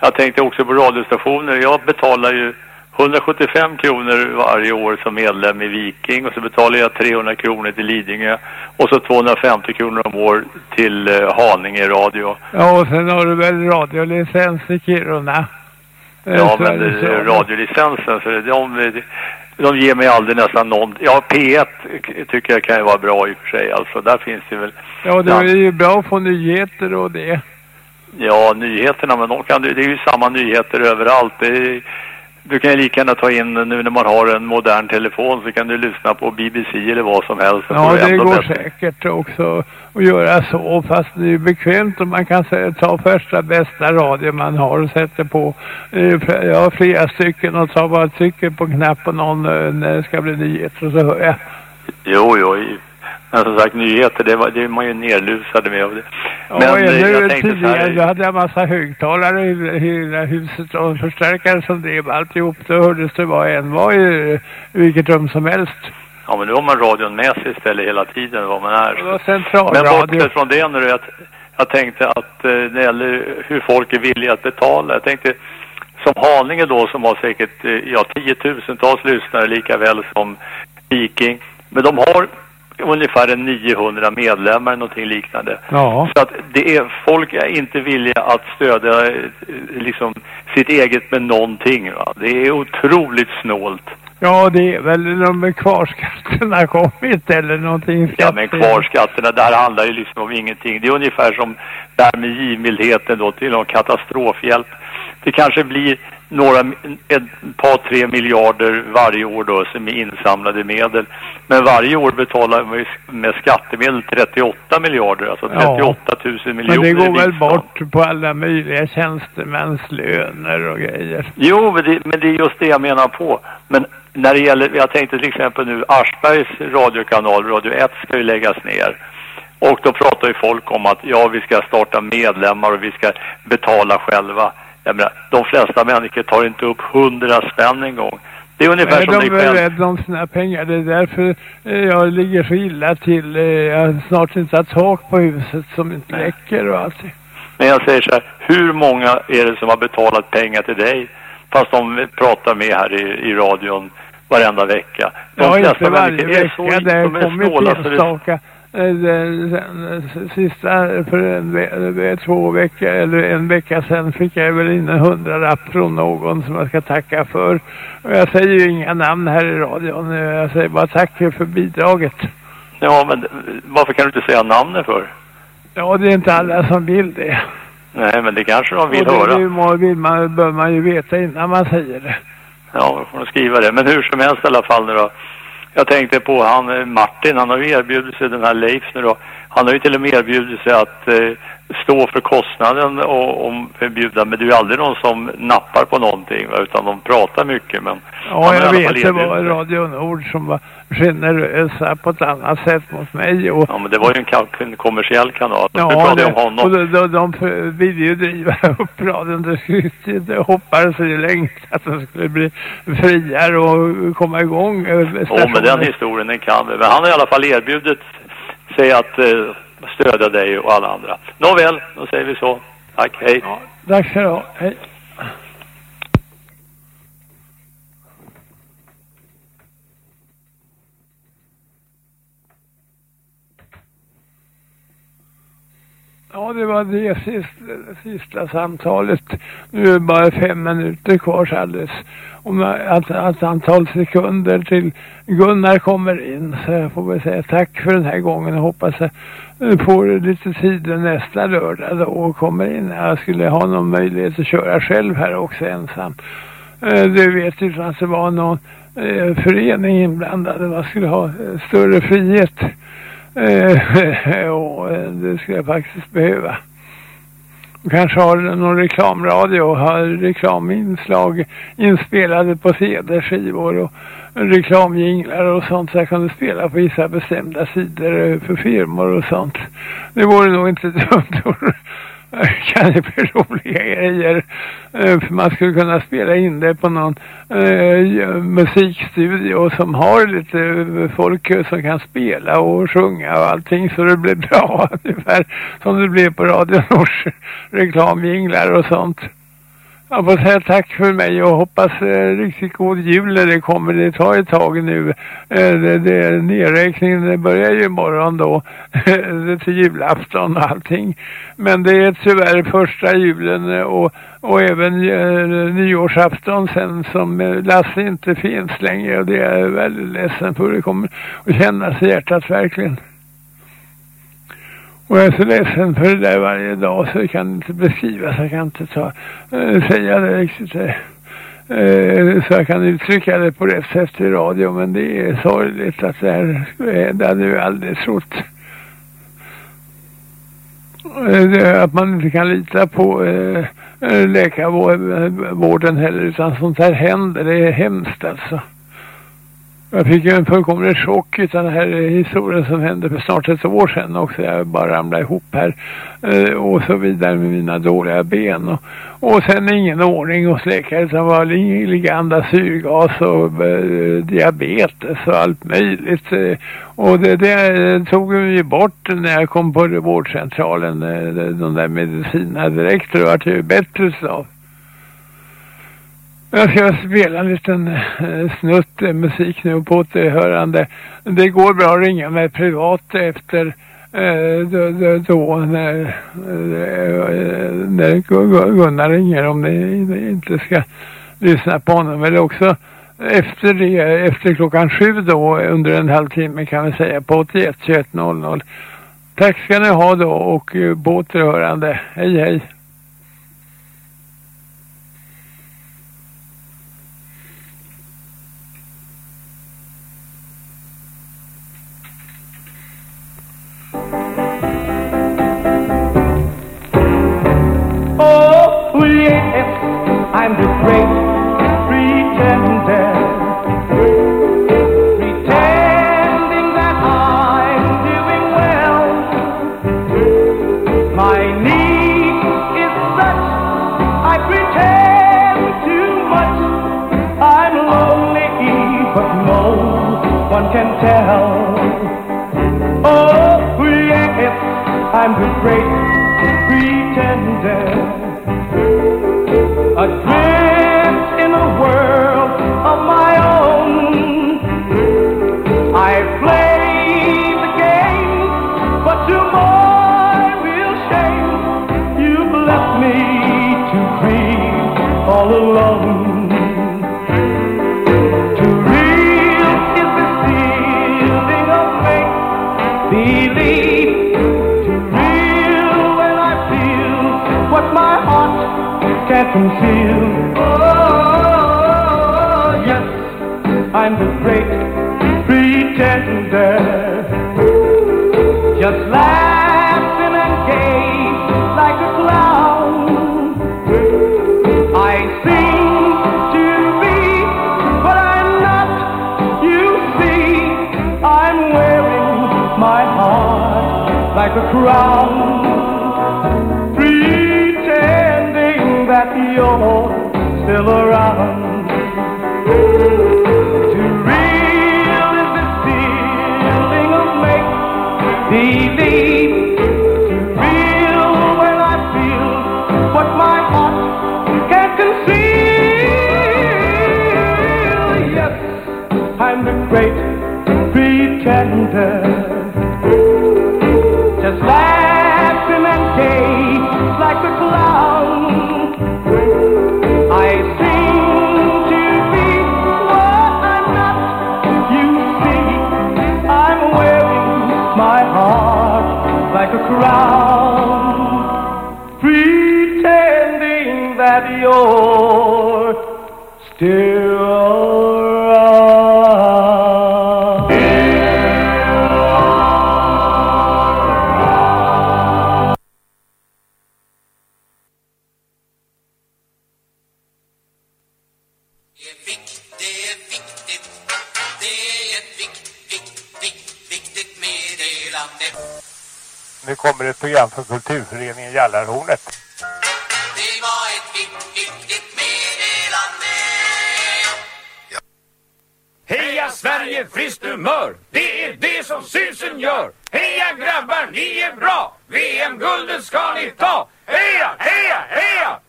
Jag tänkte också på radiostationer. Jag betalar ju 175 kronor varje år som medlem i Viking och så betalar jag 300 kronor till Lidingö och så 250 kronor om år till eh, Haninge radio. Ja, och sen har du väl radiolicens i Kiruna. Eh, Ja, så men det så. eh, radiolicensen, för de, de ger mig aldrig nästan någon. Ja, P1 tycker jag kan ju vara bra i och för sig. Alltså, där finns det väl... Ja, det är ju bra att få nyheter och det. Ja, nyheterna, men de kan, det är ju samma nyheter överallt. Det är, du kan ju lika gärna ta in, nu när man har en modern telefon så kan du lyssna på BBC eller vad som helst. Ja, det går bättre. säkert också att göra så. Fast det är bekvämt om man kan ta första bästa radio man har och sätter på. eh, Jag har flera stycken och tar bara trycker på knapp på någon eh, när det ska bli nyheter och så hör jag. Jo, jo. Men som sagt, nyheter, det, var, det man ju nerlusade med. av det. Ja, Men eh, ännu jag tänkte så här, då hade jag massa högtalare i hela huset och en förstärkare som drev alltihop. Då hördes det vad en var i, i vilket rum som helst. ja men nu har man radion med sig istället hela tiden var man är. Då Men bortsett från det nu, jag, jag tänkte att eh, när det gäller hur folk är villiga att betala. Jag tänkte som Haninge då som har säkert eh, ja, tiotusentals lyssnare lika väl som Viking. Men de har ungefär en 900 medlemmar, någonting liknande. Ja. Så att det är, folk är inte villiga att stödja eh, liksom sitt eget med någonting. Va? Det är otroligt snålt. Ja, det är väl de kvarskatterna kommit eller någonting. Ja, men kvarskatterna, där handlar ju liksom om ingenting. Det är ungefär som där med givmildheten då till någon katastrofhjälp. Det kanske blir några, ett par, tre miljarder varje år då som är insamlade medel. Men varje år betalar ju med skattemedel 38 miljarder, alltså Ja. 38 000 miljoner. Men det går väl bort på alla möjliga tjänstemäns löner och grejer. Jo, men det, men det är just det jag menar på. Men när det gäller, jag tänkte till exempel nu, Aschbergs radiokanal, Radio 1, ska ju läggas ner. Och då pratar ju folk om att ja, vi ska starta medlemmar och vi ska betala själva. Jag menar, de flesta människor tar inte upp hundra spänn en gång. Det är ungefär Nej, som de är rädda om sina pengar. Det är därför eh, jag ligger så illa till. Eh, Jag har snart inte har tak på huset som inte läcker och allt. Men jag säger så här, hur många är det som har betalat pengar till dig? Fast de pratar med här i, i radion varenda vecka. De Ja, inte varje människor är så- vecka. Det de har är kommit enstaka. Eh, Sista, för en, två veckor, eller en vecka sedan fick jag väl in en hundralapp från någon som jag ska tacka för. Och jag säger ju inga namn här i radion. Jag säger bara tack för bidraget. Ja, men varför kan du inte säga namnet för? Ja, det är inte alla som vill det. Nej, men det kanske de vill det höra. man, vill man, bör man ju veta innan man säger det. Ja, då får de skriva det. Men hur som helst i alla fall nu då. Jag tänkte på han eh, Martin, han har ju erbjudit sig, den här Leif nu då. Han har ju till och med erbjudit sig att eh, stå för kostnaden och om förbjuda. Men det är ju aldrig någon som nappar på någonting va, utan de pratar mycket. Men Ja, jag vet. Det var. Radio Nord som var generösa på ett annat sätt mot mig. Och, Ja, men det var ju en, en kommersiell kanal. Ja, pratade det, om honom. och de, de, de ville ju driva upp radion. Det hoppades ju längst att de skulle bli friare och komma igång. eh, Ja, men den historien den kan vi. Men han har i alla fall erbjudit sig att eh, stödja dig och alla andra. Nåväl, då säger vi så. Tack, hej. Tack ska du ha. Hej. Ja, det var det sista, sista samtalet. Nu är det bara fem minuter kvar så alldeles. Om att, att alltså, alltså, antal sekunder till Gunnar kommer in. Så jag får väl säga tack för den här gången och hoppas jag får lite tid nästa lördag då och kommer in. Jag skulle ha någon möjlighet att köra själv här också ensam. Eh, du vet ju att det var någon eh, förening inblandad. Man skulle ha eh, större frihet. Och det skulle jag faktiskt behöva. Kanske har någon reklamradio och har reklaminslag inspelade på CD-skivor och reklamjinglar och sånt så jag kunde spela på vissa bestämda sidor för firmor och sånt. Det vore nog inte dumt kan det bli roliga grejer. Eh, för man skulle kunna spela in det på någon eh, musikstudio som har lite eh, folk som kan spela och sjunga och allting så det blir bra ungefär som det blev på Radio Nors reklamjinglar och sånt. Jag får säga tack för mig och hoppas eh, riktigt god jul när det kommer. Det tar ett tag nu. Eh, det, det, nedräkningen börjar ju imorgon då. till julafton och allting. Men det är tyvärr första julen och, och även eh, nyårsafton sen som eh, Lasse inte finns längre. Och det är jag väldigt ledsen för. Det kommer att kännas i hjärtat verkligen. Och jag är så ledsen för det där varje dag så jag kan inte beskriva så jag kan inte ta, äh, säga det riktigt. Äh, så jag kan uttrycka det på rätt sätt i radio men det är sorgligt att det här det hade jag aldrig trott. Äh, att man inte kan lita på äh, läkarvården heller utan sånt här händer. Det är hemskt alltså. Jag fick ju en fullkomlig chock utan den här historien som hände för snart ett år sedan också. Jag bara ramlade ihop här eh, och så vidare med mina dåliga ben. Och, och sen ingen ordning hos läkare utan var liganda syrgas och eh, diabetes och allt möjligt. Eh, och det, det tog ju bort när jag kom på vårdcentralen, eh, de där medicinerna direkt. Det var ju bättre slag. Jag ska spela en liten eh, snutt eh, musik nu på återhörande. Det går bra att ringa mig privat efter eh, då, då, då när, när Gunnar ringer om ni inte ska lyssna på honom. Eller också efter det, efter klockan sju då under en halvtimme kan vi säga på 81 21 00. Tack ska ni ha då och på återhörande. Hej hej. Tell. Oh, yes, I'm the great pretender. Adrift can't conceal. Oh, yes, I'm the great pretender. Just laughing and gay like a clown. I seem to be what I'm not. You see, I'm wearing my heart like a crown. Still around. Too real is the feeling of make believe. Real when I feel what my heart can't conceal. Yes, I'm the great pretender. Just laughing and gay like the clown. Pretending that you're still Nu kommer ett program från Kulturföreningen Jallarhornet. Det var ett viktigt meddelande. Ja. Heja Sverige, friskt humör! Det är det som susen gör! Heja grabbar, ni är bra! VM-gulden ska ni ta! Heja, heja, heja!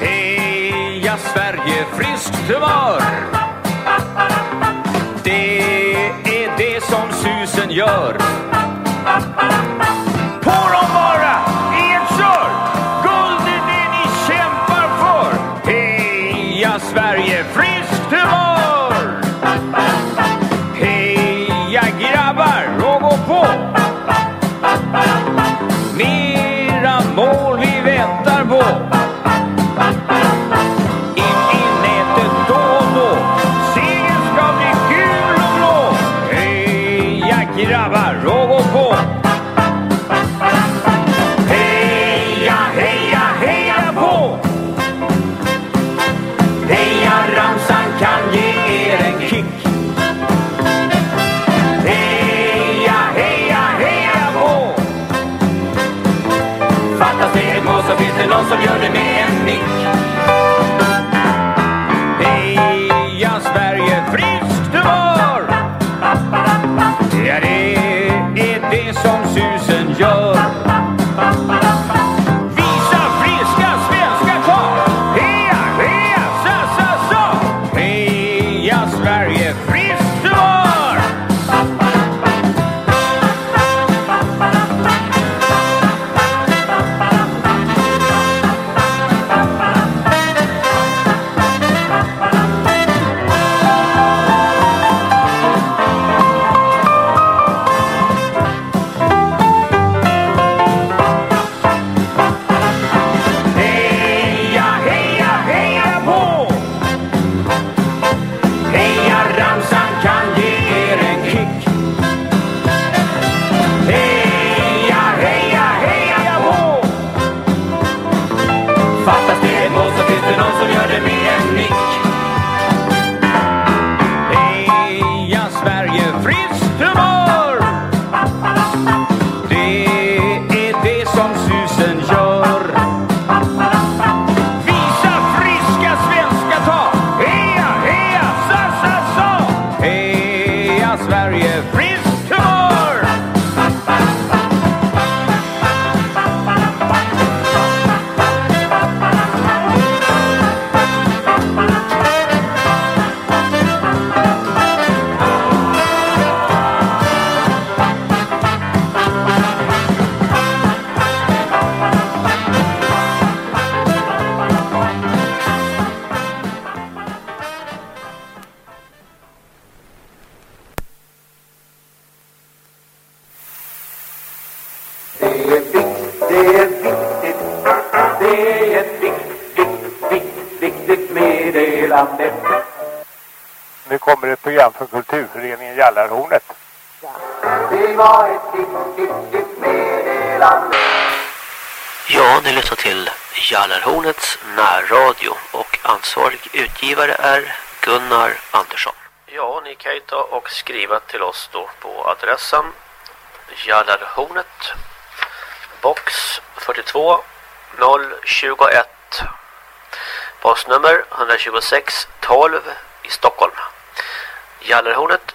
Heja Sverige, friskt humör! Susen Kulturföreningen Jallarhornet. Det var ett viktigt, viktigt meddelande. Ja, ni lyssnar till Jallarhornets närradio och ansvarig utgivare är Gunnar Andersson. Ja, ni kan ju ta och skriva till oss då på adressen Jallarhornet box 42 021 postnummer 126 12 i Stockholm. Jallarhornet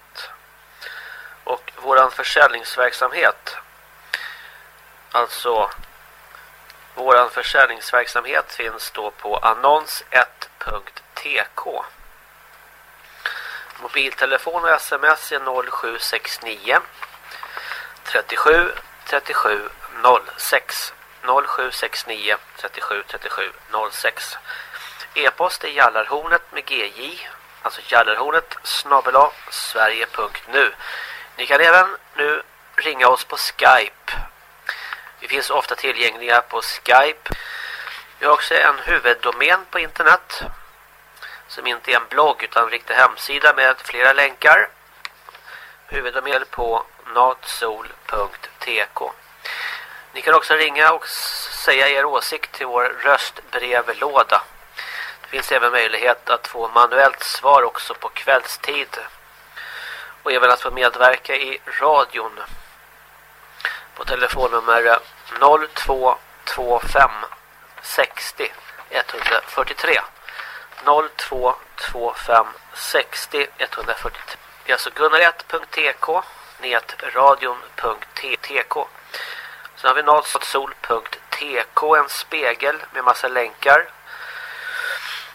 Och våran försäljningsverksamhet alltså våran försäljningsverksamhet finns då på annons1.tk. Mobiltelefon och sms är 0769 37 37 06 0769 37 37 06 E-post är jallarhornet med gj alltså jallarhornet snabbela sverige.nu ni kan även nu ringa oss på Skype vi finns ofta tillgängliga på Skype. Vi har också en huvuddomän på internet som inte är en blogg utan en riktig hemsida med flera länkar. Huvuddomän på natsol.tk Ni kan också ringa och säga er åsikt till vår röstbrevlåda. Det finns även möjlighet att få manuellt svar också på kvällstid. Och även att få medverka i radion. På telefonnummer 0225 60 143. 0225 60 143. Det är alltså gunnar1.tk netradion.tk Sen har vi nalsotsol.tk en spegel med massa länkar.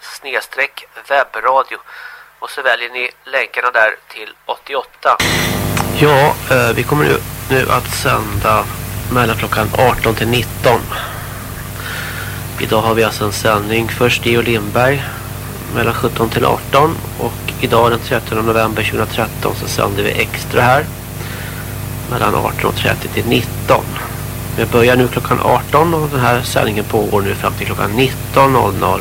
snedstreck webbradio. Och så väljer ni länkarna där till 88. Ja, eh, vi kommer nu, nu att sända mellan klockan 18 till 19. Idag har vi alltså en sändning först i Lindberg mellan 17 till 18 och idag den 13 november 2013 så sänder vi extra här mellan 18.30 till 19. Vi börjar nu klockan 18 och den här sändningen pågår nu fram till klockan 19.00.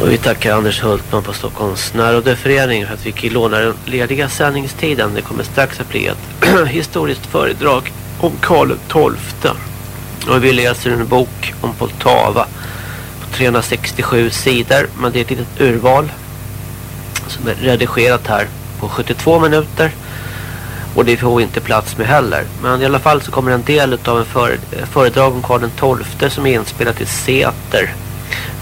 Och vi tackar Anders Hultman på Stockholms närrådeförening för att vi fick låna den lediga sändningstiden. Det kommer strax att bli ett historiskt föredrag om Karl XII. Och vi läser en bok om Poltava på 367 sidor. Men det är ett litet urval som är redigerat här på 72 minuter. Och det får vi inte plats med heller. Men i alla fall så kommer en del av en eh, föredrag om Karl XII som är inspelat i Säter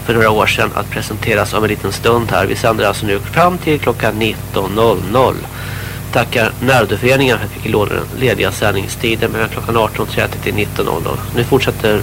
för några år sedan att presenteras om en liten stund här. Vi sänder alltså nu fram till klockan 19.00. Tackar Närdeföreningen för att vi fick låna den lediga sändningstiden mellan klockan 18.30 till 19.00. Nu fortsätter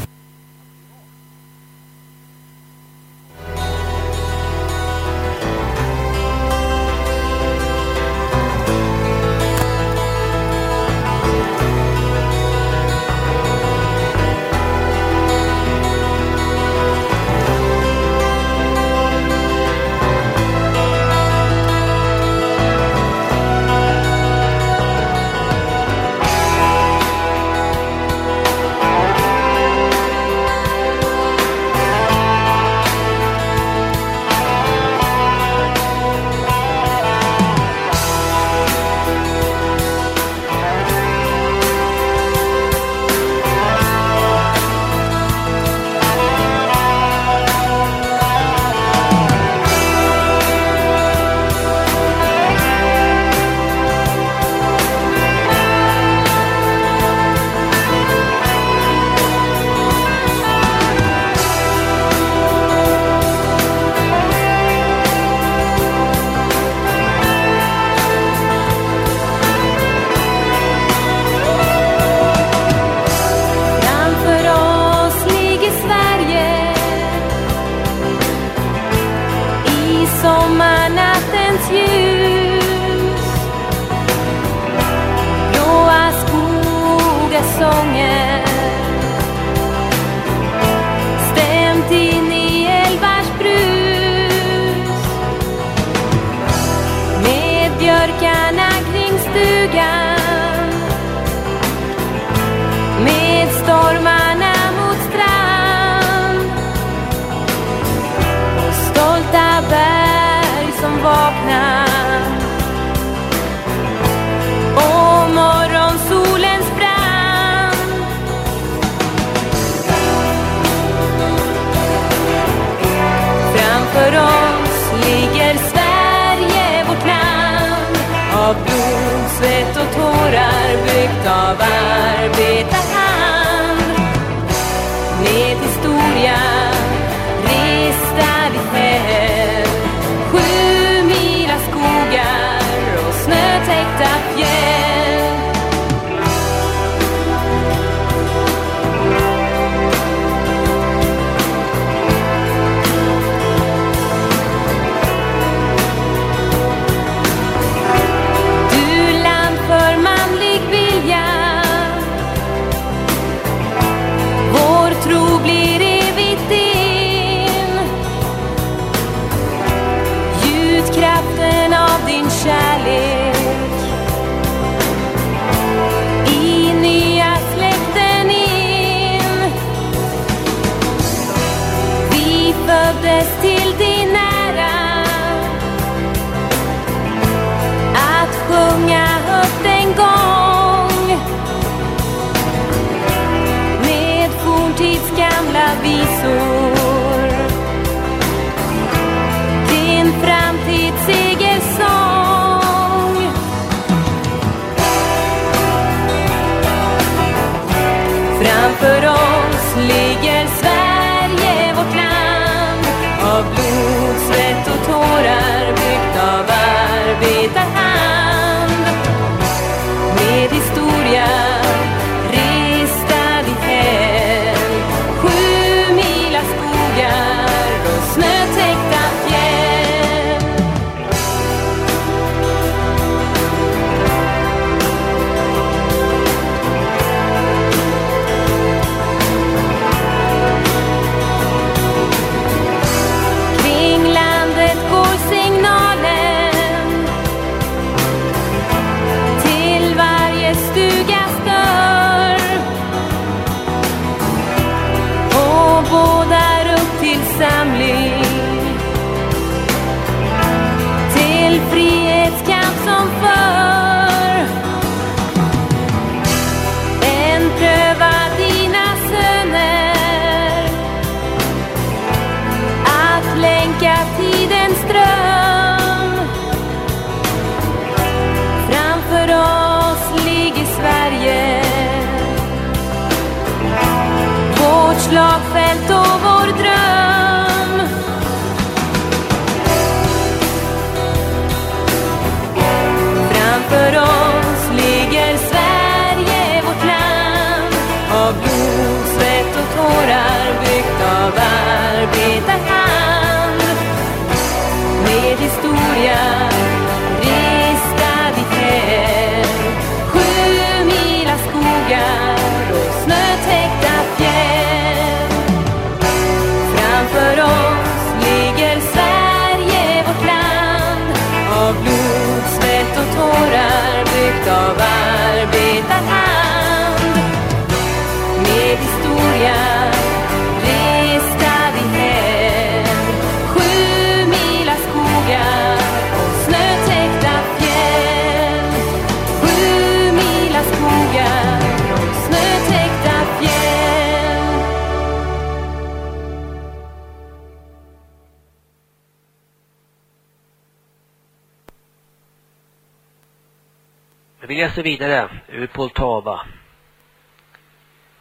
läser vidare ur Poltava.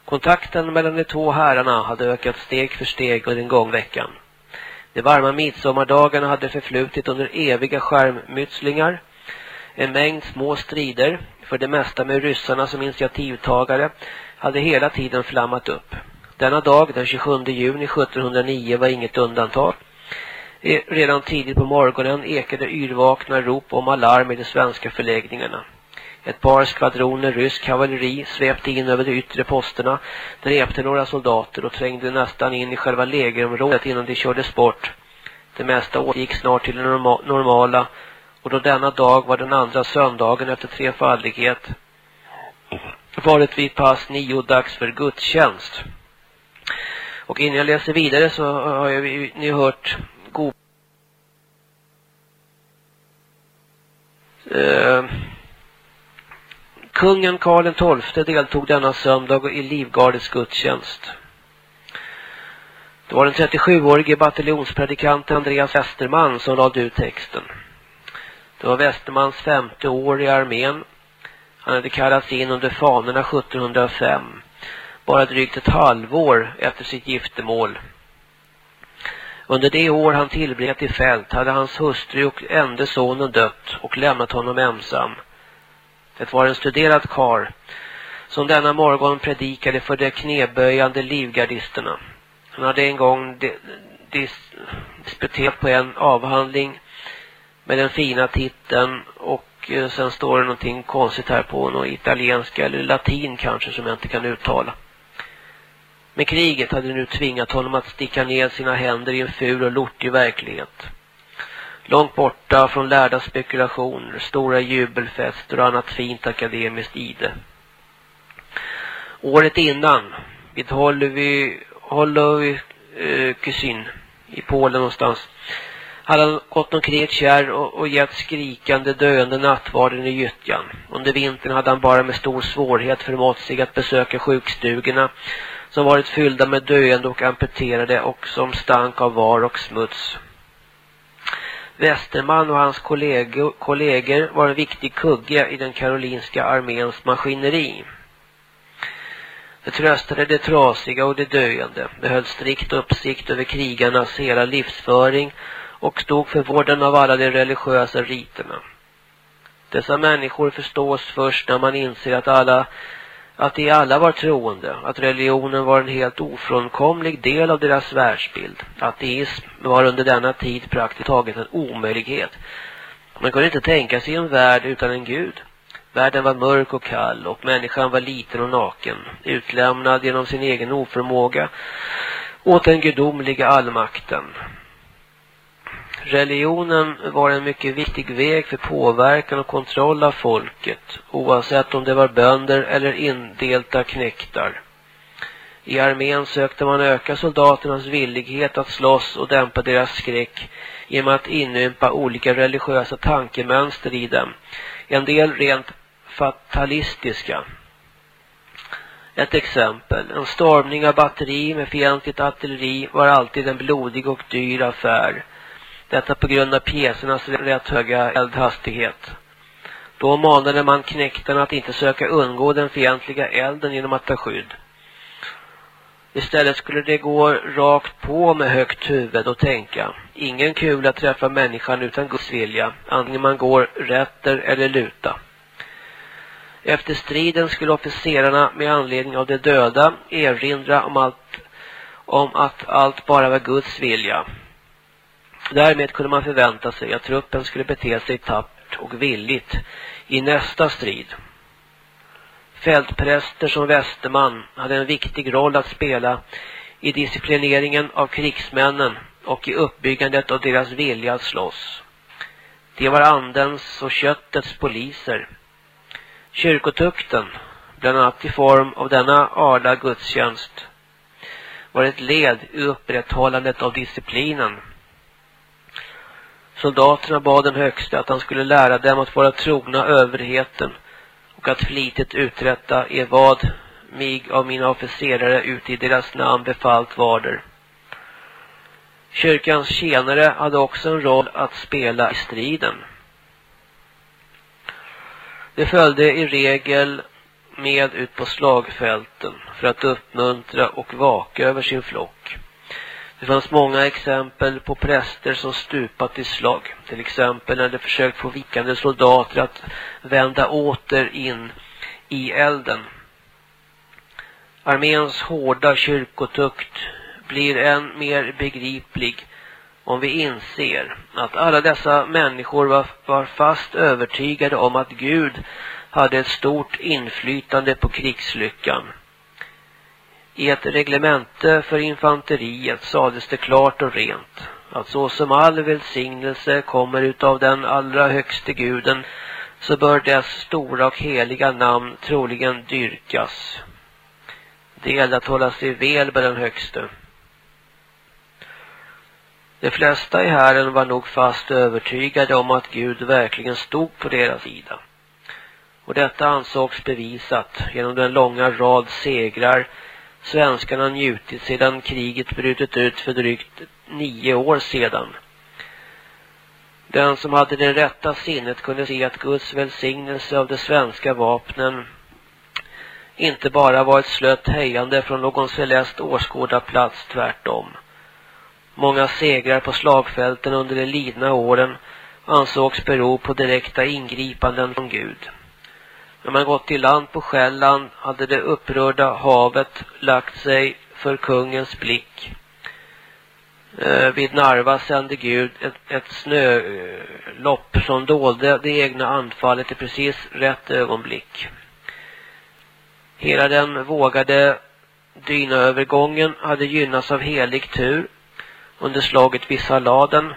Kontakten mellan de två herrarna hade ökat steg för steg under den gångveckan. De varma midsommardagarna hade förflutit under eviga skärmmytslingar. En mängd små strider, för det mesta med ryssarna som initiativtagare, hade hela tiden flammat upp. Denna dag, den 27 juni 1709, var inget undantag. Eh, redan tidigt på morgonen ekade yrvakna rop om alarm i de svenska förläggningarna. Ett par skvadroner rysk kavalleri svepte in över de yttre posterna, drepte några soldater och trängde nästan in i själva lägerområdet innan de kördes bort. Det mesta återgick snart till det norma normala och då denna dag var den andra söndagen efter trefaldighet var det vid pass nio dags för gudstjänst. Och innan jag läser vidare så har jag, ni hört god Uh, Kungen Karl XII deltog denna söndag i Livgardets gudstjänst. Det var den 37-årige bataljonspredikanten Andreas Westerman som lade ut texten. Det var Westermans femte år i armén. Han hade kallats in under fanorna 1705. Bara drygt ett halvår efter sitt giftermål. Under det år han tillbringat i fält hade hans hustru och enda sonen dött och lämnat honom ensam. Det var en studerad kar som denna morgon predikade för de kneböjande livgardisterna. Han hade en gång dis disputerat på en avhandling med den fina titeln och eh, sen står det någonting konstigt här på någon italienska eller latin kanske som jag inte kan uttala. Men kriget hade nu tvingat honom att sticka ner sina händer i en ful och lortig verklighet. Långt borta från lärda spekulationer, stora jubelfester och annat fint akademiskt ide. Året innan, vid Hollywood, Hollywood eh, kusin i Polen någonstans, hade han gått omkring ett kärr och, och gett skrikande döende nattvarden i gyttjan. Under vintern hade han bara med stor svårighet förmått sig att besöka sjukstugorna som varit fyllda med döende och amputerade och som stank av var och smuts. Westerman och hans kollegor, kollegor var en viktig kugge i den karolinska arméns maskineri. Det tröstade det trasiga och det döende. Det höll strikt uppsikt över krigarnas hela livsföring och stod för vården av alla de religiösa riterna. Dessa människor förstås först när man inser att alla att de alla var troende, att religionen var en helt ofrånkomlig del av deras världsbild, ateism var under denna tid praktiskt taget en omöjlighet. Man kunde inte tänka sig en värld utan en gud. Världen var mörk och kall och människan var liten och naken, utlämnad genom sin egen oförmåga åt den gudomliga allmakten. Religionen var en mycket viktig väg för påverkan och kontroll av folket, oavsett om det var bönder eller indelta knäktar. I armén sökte man öka soldaternas villighet att slåss och dämpa deras skräck genom att inympa olika religiösa tankemönster i dem. En del rent fatalistiska. Ett exempel. En stormning av batteri med fientligt artilleri var alltid en blodig och dyr affär. Detta på grund av pjäsernas rätt höga eldhastighet. Då manade man knäktarna att inte söka undgå den fientliga elden genom att ta skydd. Istället skulle det gå rakt på med högt huvud och tänka. Ingen kula träffar människan utan Guds vilja, antingen man går rätter eller luta. Efter striden skulle officerarna med anledning av de döda erinra om, allt, om att allt bara var Guds vilja. Därmed kunde man förvänta sig att truppen skulle bete sig tappert och villigt i nästa strid. Fältpräster som Västerman hade en viktig roll att spela i disciplineringen av krigsmännen och i uppbyggandet av deras vilja att slåss. De var andens och köttets poliser. Kyrkotukten, bland annat i form av denna arla gudstjänst, var ett led i upprätthållandet av disciplinen Soldaterna bad den högste att han skulle lära dem att vara trogna överheten och att flitigt uträtta är vad mig av mina officerare ute i deras namn befallt varder. Kyrkans tjänare hade också en roll att spela i striden. De följde i regel med ut på slagfälten för att uppmuntra och vaka över sin flock. Det fanns många exempel på präster som stupat i slag. Till exempel när de försökt få vikande soldater att vända åter in i elden. Arméns hårda kyrkotukt blir än mer begriplig om vi inser att alla dessa människor var, var fast övertygade om att Gud hade ett stort inflytande på krigslyckan. I ett reglemente för infanteriet sades det klart och rent att så som all välsignelse kommer utav den allra högste guden så bör dess stora och heliga namn troligen dyrkas. Det gällde att hålla sig väl med den högste. De flesta i hären var nog fast övertygade om att Gud verkligen stod på deras sida. Och detta ansågs bevisat genom den långa rad segrar svenskarna njutit sedan kriget brutit ut för drygt nio år sedan. Den som hade det rätta sinnet kunde se att Guds välsignelse av de svenska vapnen inte bara var ett slött hejande från någon celest åskådarplats tvärtom. Många segrar på slagfälten under de lidna åren ansågs bero på direkta ingripanden från Gud. När man gått till land på Själland hade det upprörda havet lagt sig för kungens blick. Eh, vid Narva sände Gud ett, ett snölopp som dolde det egna anfallet i precis rätt ögonblick. Hela den vågade dynaövergången hade gynnats av helig tur under slaget vid Saladen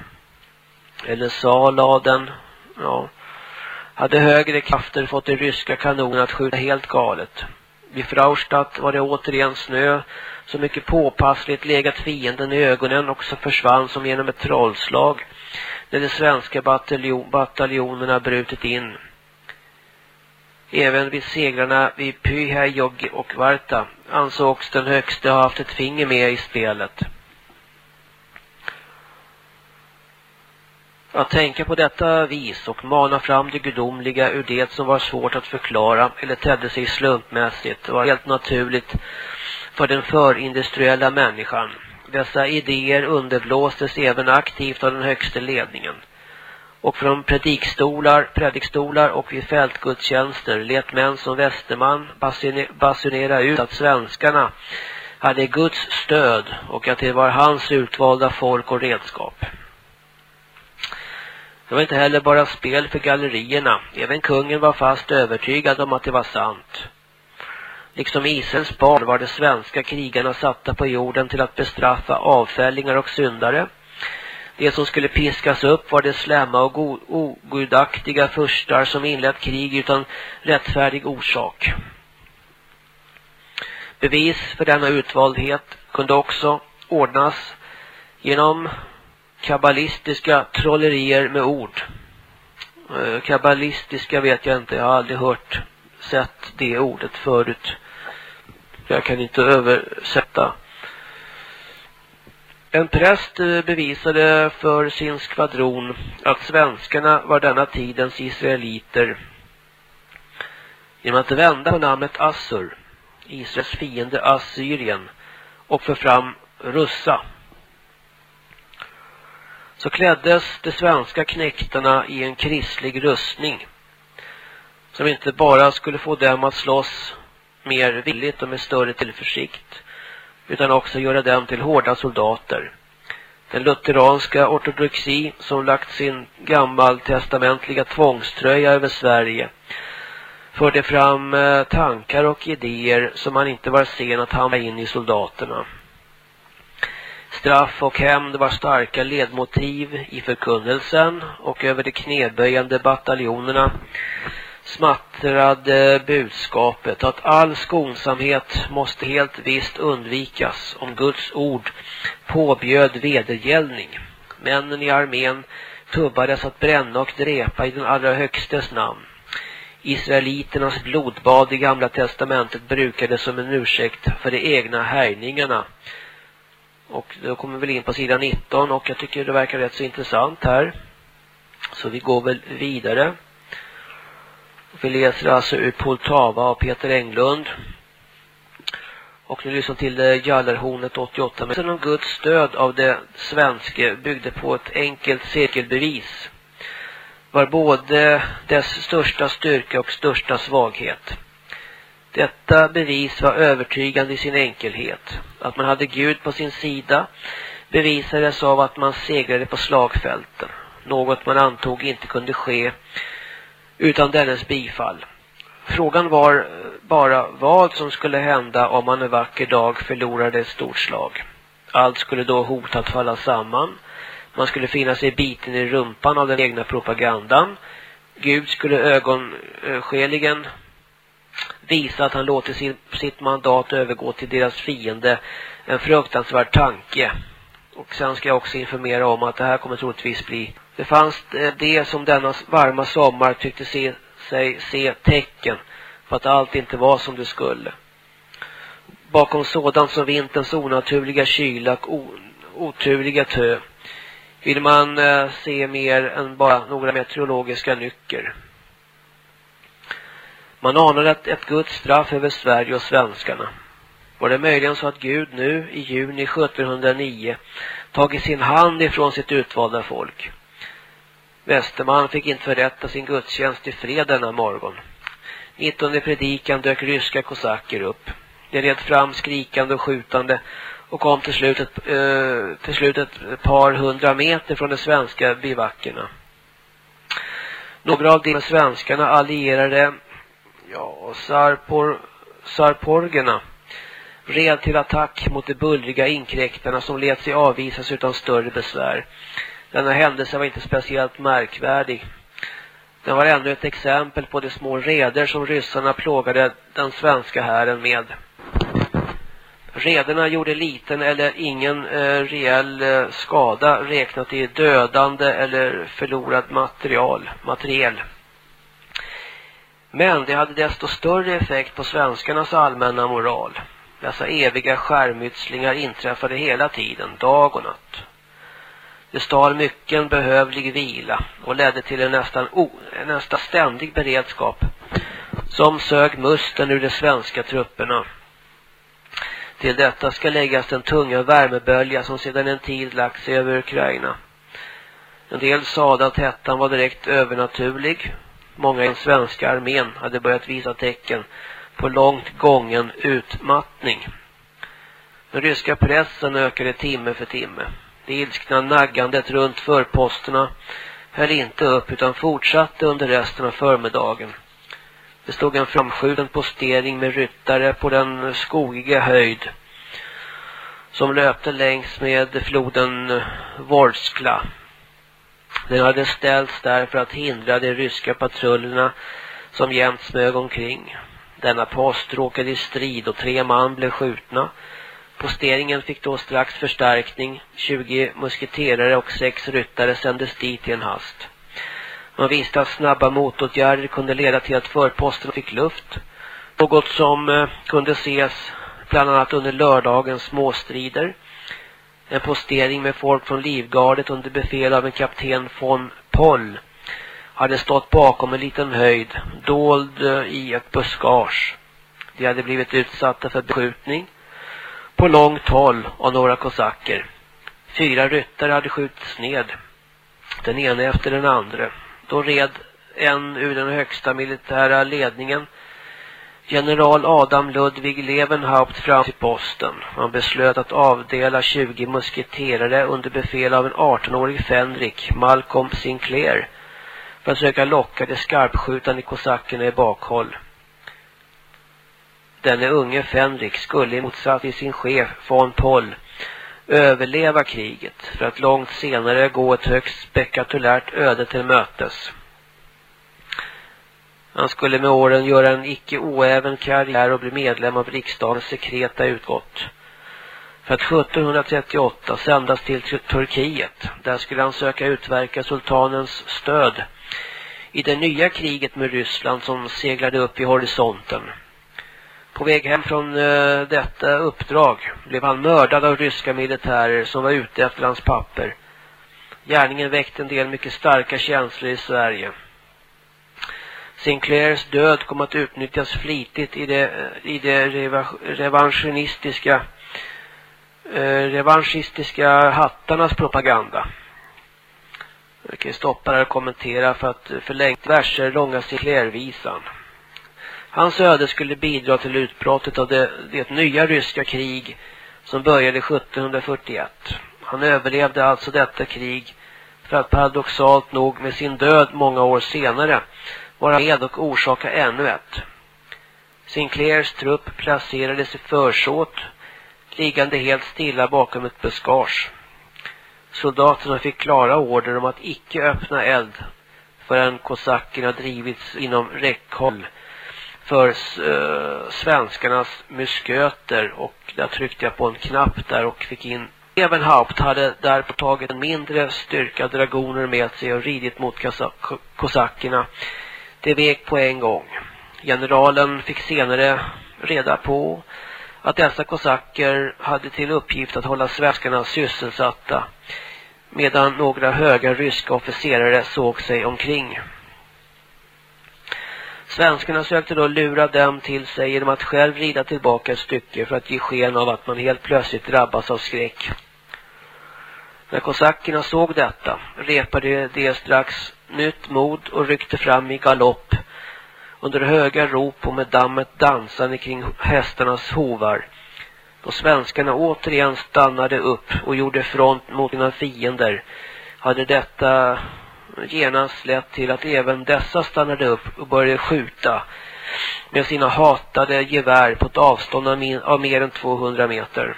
eller Saladen, ja, hade högre krafter fått de ryska kanonerna att skjuta helt galet. Vid Fraustadt var det återigen snö, så mycket påpassligt legat fienden i ögonen och så försvann som genom ett trollslag när de svenska bataljon, bataljonerna brutit in. Även vid segrarna vid Pyhäjog och Varta ansågs den högste ha haft ett finger med i spelet. Att tänka på detta vis och mana fram det gudomliga ur det som var svårt att förklara eller tedde sig slumpmässigt var helt naturligt för den förindustriella människan. Dessa idéer underblåstes även aktivt av den högsta ledningen. Och från predikstolar, predikstolar och vid fältgudstjänster let män som Västerman basunera ut att svenskarna hade Guds stöd och att det var hans utvalda folk och redskap. Det var inte heller bara spel för gallerierna. Även kungen var fast övertygad om att det var sant. Liksom Israels barn var de svenska krigarna satta på jorden till att bestraffa avfällingar och syndare. Det som skulle piskas upp var de slämma och ogudaktiga förstar som inlett krig utan rättfärdig orsak. Bevis för denna utvaldhet kunde också ordnas genom kabbalistiska trollerier med ord. Eh, kabbalistiska vet jag inte, jag har aldrig hört, sett det ordet förut. Jag kan inte översätta. En präst eh, bevisade för sin skvadron att svenskarna var denna tidens israeliter genom att vända på namnet Assur, Israels fiende Assyrien, och för fram Russa så kläddes de svenska knektarna i en kristlig rustning som inte bara skulle få dem att slåss mer villigt och med större tillförsikt utan också göra dem till hårda soldater. Den lutheranska ortodoxi som lagt sin gammaltestamentliga tvångströja över Sverige förde fram eh, tankar och idéer som man inte var sen att hamna in i soldaterna. Straff och hämnd var starka ledmotiv i förkunnelsen och över de knäböjande bataljonerna smattrade budskapet att all skonsamhet måste helt visst undvikas om Guds ord påbjöd vedergällning. Männen i armén tubbades att bränna och dräpa i den allra högstes namn. Israeliternas blodbad i gamla testamentet brukades som en ursäkt för de egna härjningarna och då kommer vi väl in på sidan 19 och jag tycker det verkar rätt så intressant här. Så vi går väl vidare. Vi läser alltså ur Poltava av Peter Englund. Och nu lyssnar till det Jallarhornet 88. Men om Guds stöd av det svenska byggde på ett enkelt cirkelbevis var både dess största styrka och största svaghet. Detta bevis var övertygande i sin enkelhet. Att man hade Gud på sin sida bevisades av att man segrade på slagfälten. Något man antog inte kunde ske utan dennes bifall. Frågan var eh, bara vad som skulle hända om man en vacker dag förlorade ett stort slag. Allt skulle då hota att falla samman. Man skulle finna sig biten i rumpan av den egna propagandan. Gud skulle ögonskeligen visa att han låter sin, sitt mandat övergå till deras fiende. En fruktansvärd tanke. Och sen ska jag också informera om att det här kommer troligtvis bli. Det fanns eh, det som denna varma sommar tyckte se, sig se tecken på att allt inte var som det skulle. Bakom sådant som vinterns onaturliga kyla och oturliga tö vill man eh, se mer än bara några meteorologiska nycker. Man anade ett, ett Guds straff över Sverige och svenskarna. Var det möjligen så att Gud nu i juni 1709 tagit sin hand ifrån sitt utvalda folk? Västerman fick inte förrätta sin gudstjänst i fred denna morgon. 19 predikan dök ryska kosacker upp. De red fram skrikande och skjutande och kom till slut ett, eh, till slut ett par hundra meter från de svenska bivackerna. Några av de svenskarna allierade Ja, Sarpor, Sarporgerna red till attack mot de bullriga inkräktarna som let sig avvisas utan större besvär. Denna händelse var inte speciellt märkvärdig. Den var ännu ett exempel på de små reder som ryssarna plågade den svenska hären med. Rederna gjorde liten eller ingen eh, reell eh, skada räknat i dödande eller förlorad material, materiel. Men det hade desto större effekt på svenskarnas allmänna moral. Dessa eviga skärmytslingar inträffade hela tiden, dag och natt. Det stal mycken behövlig vila och ledde till en nästan, o, en nästan ständig beredskap som sög musten ur de svenska trupperna. Till detta ska läggas den tunga värmebölja som sedan en tid lagt sig över Ukraina. En del sade att hettan var direkt övernaturlig. Många i den svenska armén hade börjat visa tecken på långt gången utmattning. Den ryska pressen ökade timme för timme. Det ilskna naggandet runt förposterna höll inte upp utan fortsatte under resten av förmiddagen. Det stod en framskjuten postering med ryttare på den skogiga höjd som löpte längs med floden Vorskla. Den hade ställts där för att hindra de ryska patrullerna som jämt smög omkring. Denna post råkade i strid och tre man blev skjutna. Posteringen fick då strax förstärkning. 20 musketerare och sex ryttare sändes dit i en hast. Man visste att snabba motåtgärder kunde leda till att förposten fick luft. Något som eh, kunde ses bland annat under lördagens småstrider. En postering med folk från livgardet under befäl av en kapten von Poll hade stått bakom en liten höjd, dold eh, i ett buskage. De hade blivit utsatta för beskjutning på långt håll av några kosacker. Fyra ryttare hade skjutits ned, den ena efter den andra. Då red en ur den högsta militära ledningen, general Adam Ludwig Levenhaupt fram till posten. Man beslöt att avdela 20 musketerare under befäl av en 18-årig Fenrik, Malcolm Sinclair, för att söka locka de skarpskjutande kosackerna i bakhåll. Denne unge Fenrik skulle i motsats till sin chef von Poll överleva kriget för att långt senare gå ett högst spektakulärt öde till mötes. Han skulle med åren göra en icke oäven karriär och bli medlem av riksdagens sekreta utgått. För att 1738 sändas till Turkiet. Där skulle han söka utverka sultanens stöd i det nya kriget med Ryssland som seglade upp i horisonten. På väg hem från uh, detta uppdrag blev han mördad av ryska militärer som var ute efter hans papper. Gärningen väckte en del mycket starka känslor i Sverige. Sinclairs död kom att utnyttjas flitigt i det, i det revanchistiska eh, revanschistiska hattarnas propaganda. Jag kan stoppa där och kommentera för att förlängt verser långa Sinclair-visan. Hans öde skulle bidra till utbrottet av det, det nya ryska krig som började 1741. Han överlevde alltså detta krig för att paradoxalt nog med sin död många år senare vara med och orsaka ännu ett. Sinclairs trupp placerades i försåt, liggande helt stilla bakom ett buskage. Soldaterna fick klara order om att icke öppna eld förrän kosackerna drivits inom räckhåll för uh, svenskarnas musköter och där tryckte jag på en knapp där och fick in Evenhaupt hade därpå tagit en mindre styrka dragoner med sig och ridit mot kosackerna det vek på en gång. Generalen fick senare reda på att dessa kosacker hade till uppgift att hålla svenskarna sysselsatta medan några höga ryska officerare såg sig omkring. Svenskarna sökte då lura dem till sig genom att själv rida tillbaka ett stycke för att ge sken av att man helt plötsligt drabbas av skräck. När kosackerna såg detta repade de strax nytt mod och ryckte fram i galopp under höga rop och med dammet dansande kring hästarnas hovar. Då svenskarna återigen stannade upp och gjorde front mot sina fiender hade detta genast lett till att även dessa stannade upp och började skjuta med sina hatade gevär på ett avstånd av, mer än 200 meter.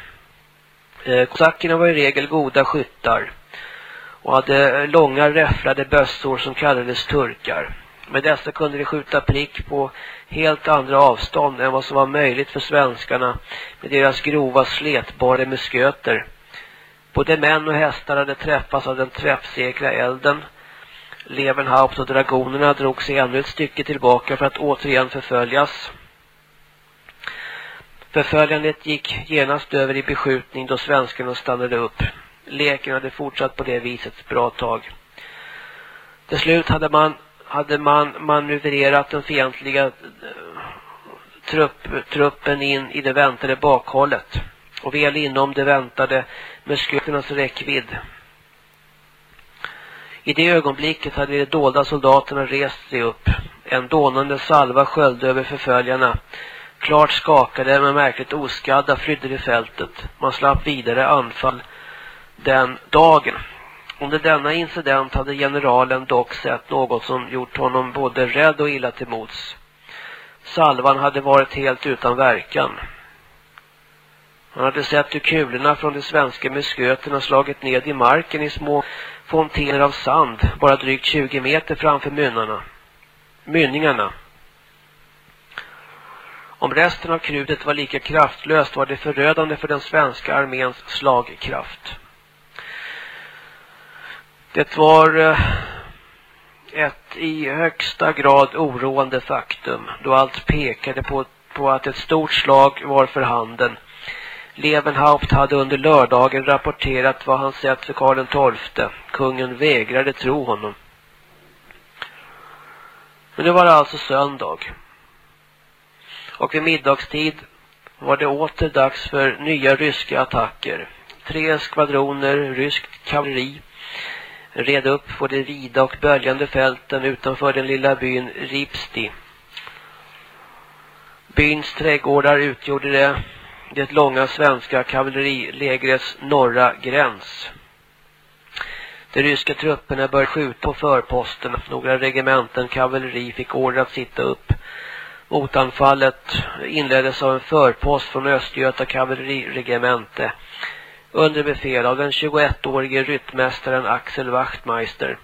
Eh, kosackerna var i regel goda skyttar och hade eh, långa räfflade bössor som kallades turkar. Med dessa kunde de skjuta prick på helt andra avstånd än vad som var möjligt för svenskarna med deras grova sletbara musköter. Både män och hästar hade träffats av den träffsäkra elden. Levenhaupt och dragonerna drog sig ännu ett stycke tillbaka för att återigen förföljas. Förföljandet gick genast över i beskjutning då svenskarna stannade upp. Leken hade fortsatt på det viset ett bra tag. Till slut hade man, hade man manövrerat den fientliga eh, trupp, truppen in i det väntade bakhållet och väl inom det väntade muskulernas räckvidd. I det ögonblicket hade de dolda soldaterna rest sig upp. En dånande salva sköljde över förföljarna. Klart skakade men märkligt oskadda flydde de fältet. Man slapp vidare anfall den dagen. Under denna incident hade generalen dock sett något som gjort honom både rädd och illa till mots. Salvan hade varit helt utan verkan. Han hade sett hur kulorna från de svenska musköterna slagit ned i marken i små fontäner av sand, bara drygt 20 meter framför mynnarna. mynningarna. Om resten av krutet var lika kraftlöst var det förödande för den svenska arméns slagkraft. Det var eh, ett i högsta grad oroande faktum då allt pekade på, på att ett stort slag var för handen. Levenhaupt hade under lördagen rapporterat vad han sett för Karl XII. Kungen vägrade tro honom. Men nu var det alltså söndag. Och vid middagstid var det åter dags för nya ryska attacker. Tre skvadroner ryskt kavalleri red upp på de vida och böljande fälten utanför den lilla byn Ripsti. Byns trädgårdar utgjorde det, det långa svenska kavallerilägrets norra gräns. De ryska trupperna började skjuta på förposten. Några regementen kavalleri fick order att sitta upp. Motanfallet inleddes av en förpost från Östgöta kavalleriregemente under befäl av den 21-årige ryttmästaren Axel Wachtmeister.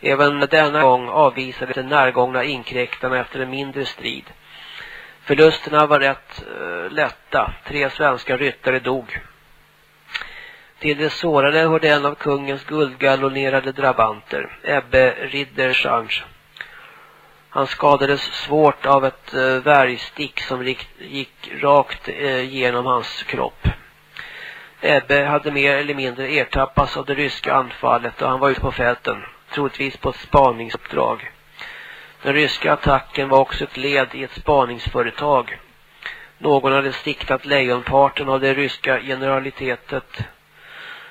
Även denna gång avvisades de närgångna inkräktarna efter en mindre strid. Förlusterna var rätt uh, lätta. Tre svenska ryttare dog. Till de sårade hörde en av kungens guldgallonerade drabanter, Ebbe Ridderschange. Han skadades svårt av ett eh, värjstick som gick, gick rakt eh, genom hans kropp. Ebbe hade mer eller mindre ertappats av det ryska anfallet och han var ute på fälten, troligtvis på ett spaningsuppdrag. Den ryska attacken var också ett led i ett spaningsföretag. Någon hade stiktat lejonparten av det ryska generalitetet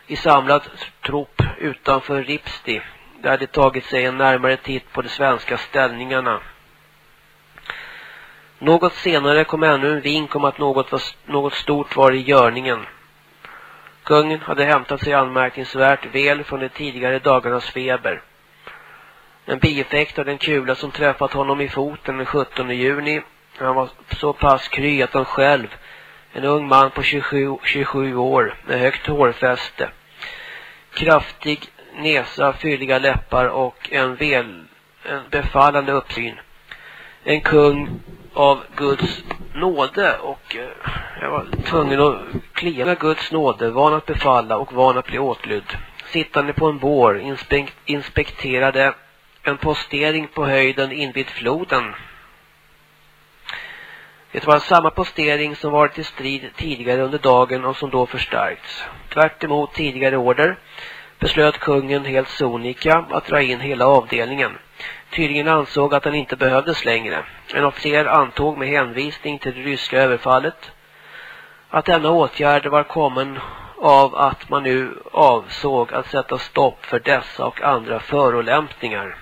i samlad trupp utanför Ripsti. Där hade tagit sig en närmare titt på de svenska ställningarna. Något senare kom ännu en vink om att något, var, något stort var i görningen. Kungen hade hämtat sig anmärkningsvärt väl från de tidigare dagarnas feber. En bieffekt av den kula som träffat honom i foten den 17 juni. Han var så pass kry att han själv, en ung man på 27, 27 år med högt hårfäste, kraftig näsa, fylliga läppar och en väl en befallande uppsyn. En kung av Guds nåde och eh, jag var tvungen att klia Guds nåde, van att befalla och van att bli åtlydd. Sittande på en bår inspek inspekterade en postering på höjden invid floden. Det var samma postering som varit i strid tidigare under dagen och som då förstärkts. Tvärt emot tidigare order beslöt kungen helt sonika att dra in hela avdelningen. Tydligen ansåg att den inte behövdes längre. En officer antog med hänvisning till det ryska överfallet att denna åtgärd var kommen av att man nu avsåg att sätta stopp för dessa och andra förolämpningar.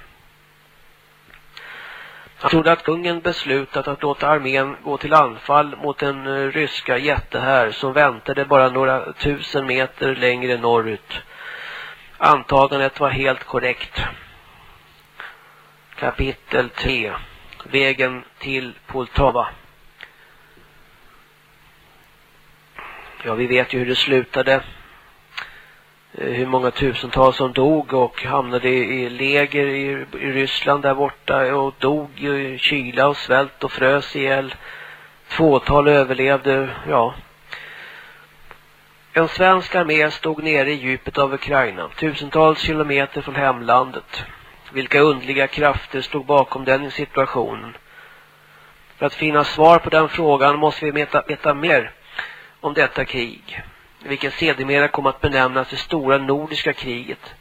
Han trodde att kungen beslutat att låta armén gå till anfall mot den eh, ryska jättehär som väntade bara några tusen meter längre norrut. Antagandet var helt korrekt. Kapitel 3. Vägen till Poltava. Ja, vi vet ju hur det slutade. Eh, hur många tusentals som dog och hamnade i läger i Ryssland där borta och dog i kyla och svält och frös ihjäl. Tvåtal överlevde, ja. En svensk armé stod nere i djupet av Ukraina, tusentals kilometer från hemlandet. Vilka undliga krafter stod bakom den situationen? För att finna svar på den frågan måste vi veta, veta mer om detta krig. Vilket sedermera kom att benämnas det stora nordiska kriget.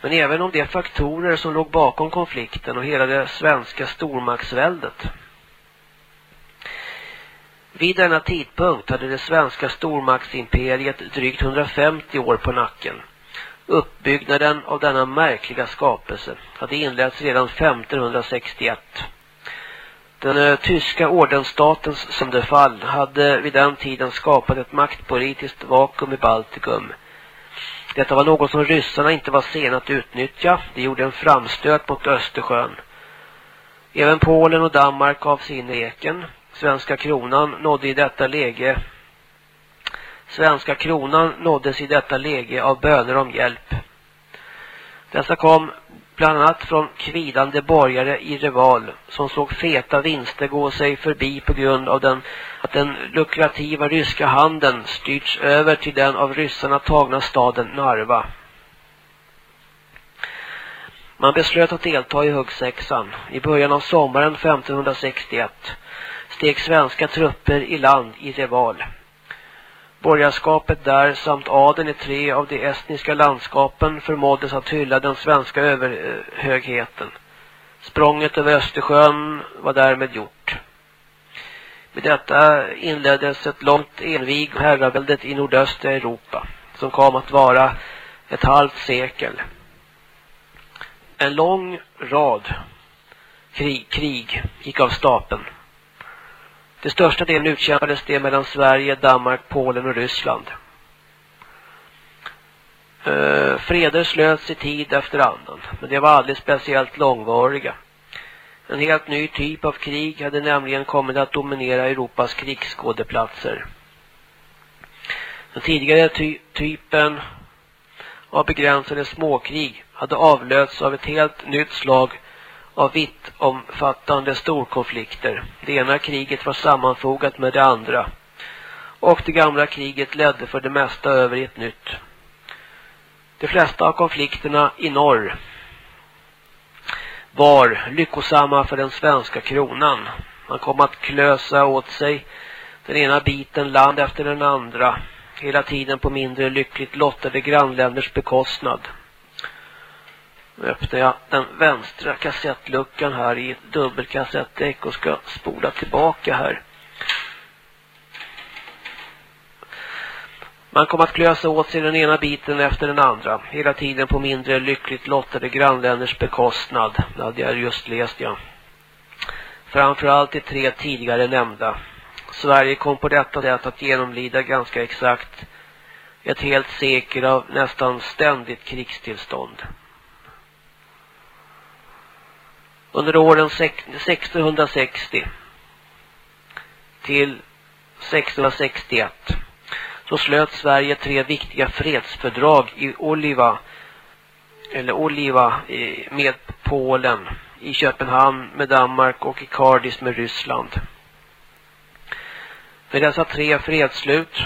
Men även om de faktorer som låg bakom konflikten och hela det svenska stormaktsväldet. Vid denna tidpunkt hade det svenska stormaktsimperiet drygt 150 år på nacken. Uppbyggnaden av denna märkliga skapelse hade inletts redan 1561. Den eh, tyska ordensstatens sönderfall hade vid den tiden skapat ett maktpolitiskt vakuum i Baltikum. Detta var något som ryssarna inte var sena att utnyttja. De gjorde en framstöt mot Östersjön. Även Polen och Danmark gav sig in i eken. Svenska kronan nådde i detta läge Svenska kronan nåddes i detta läge av böner om hjälp. Dessa kom bland annat från kvidande borgare i Reval som såg feta vinster gå sig förbi på grund av den, att den lukrativa ryska handeln styrts över till den av ryssarna tagna staden Narva. Man beslöt att delta i huggsexan. I början av sommaren 1561 steg svenska trupper i land i Reval. Borgarskapet där samt adeln i tre av de estniska landskapen förmåddes att hylla den svenska överhögheten. Språnget över Östersjön var därmed gjort. Med detta inleddes ett långt envig herraväldet i nordöstra Europa som kom att vara ett halvt sekel. En lång rad krig, krig gick av stapeln. Det största delen utkämpades det mellan Sverige, Danmark, Polen och Ryssland. Eh, freder slöts i tid efter annan, men det var aldrig speciellt långvariga. En helt ny typ av krig hade nämligen kommit att dominera Europas krigsskådeplatser. Den tidigare ty typen av begränsade småkrig hade avlösts av ett helt nytt slag av vitt omfattande storkonflikter. Det ena kriget var sammanfogat med det andra. Och det gamla kriget ledde för det mesta över i ett nytt. De flesta av konflikterna i norr var lyckosamma för den svenska kronan. Man kom att klösa åt sig den ena biten land efter den andra. Hela tiden på mindre lyckligt lottade grannländers bekostnad. Nu öppnar jag den vänstra kassettluckan här i ett dubbelkassettdäck och ska spola tillbaka här. Man kommer att klösa åt sig den ena biten efter den andra. Hela tiden på mindre lyckligt lottade grannländers bekostnad. Det hade jag just läst, ja. Framförallt de tre tidigare nämnda. Sverige kom på detta sätt att genomlida ganska exakt ett helt sekel av nästan ständigt krigstillstånd. Under åren 1660 till 1661 så slöt Sverige tre viktiga fredsfördrag i Oliva eller Oliva med Polen, i Köpenhamn med Danmark och i Cardiff med Ryssland. Med dessa tre fredsslut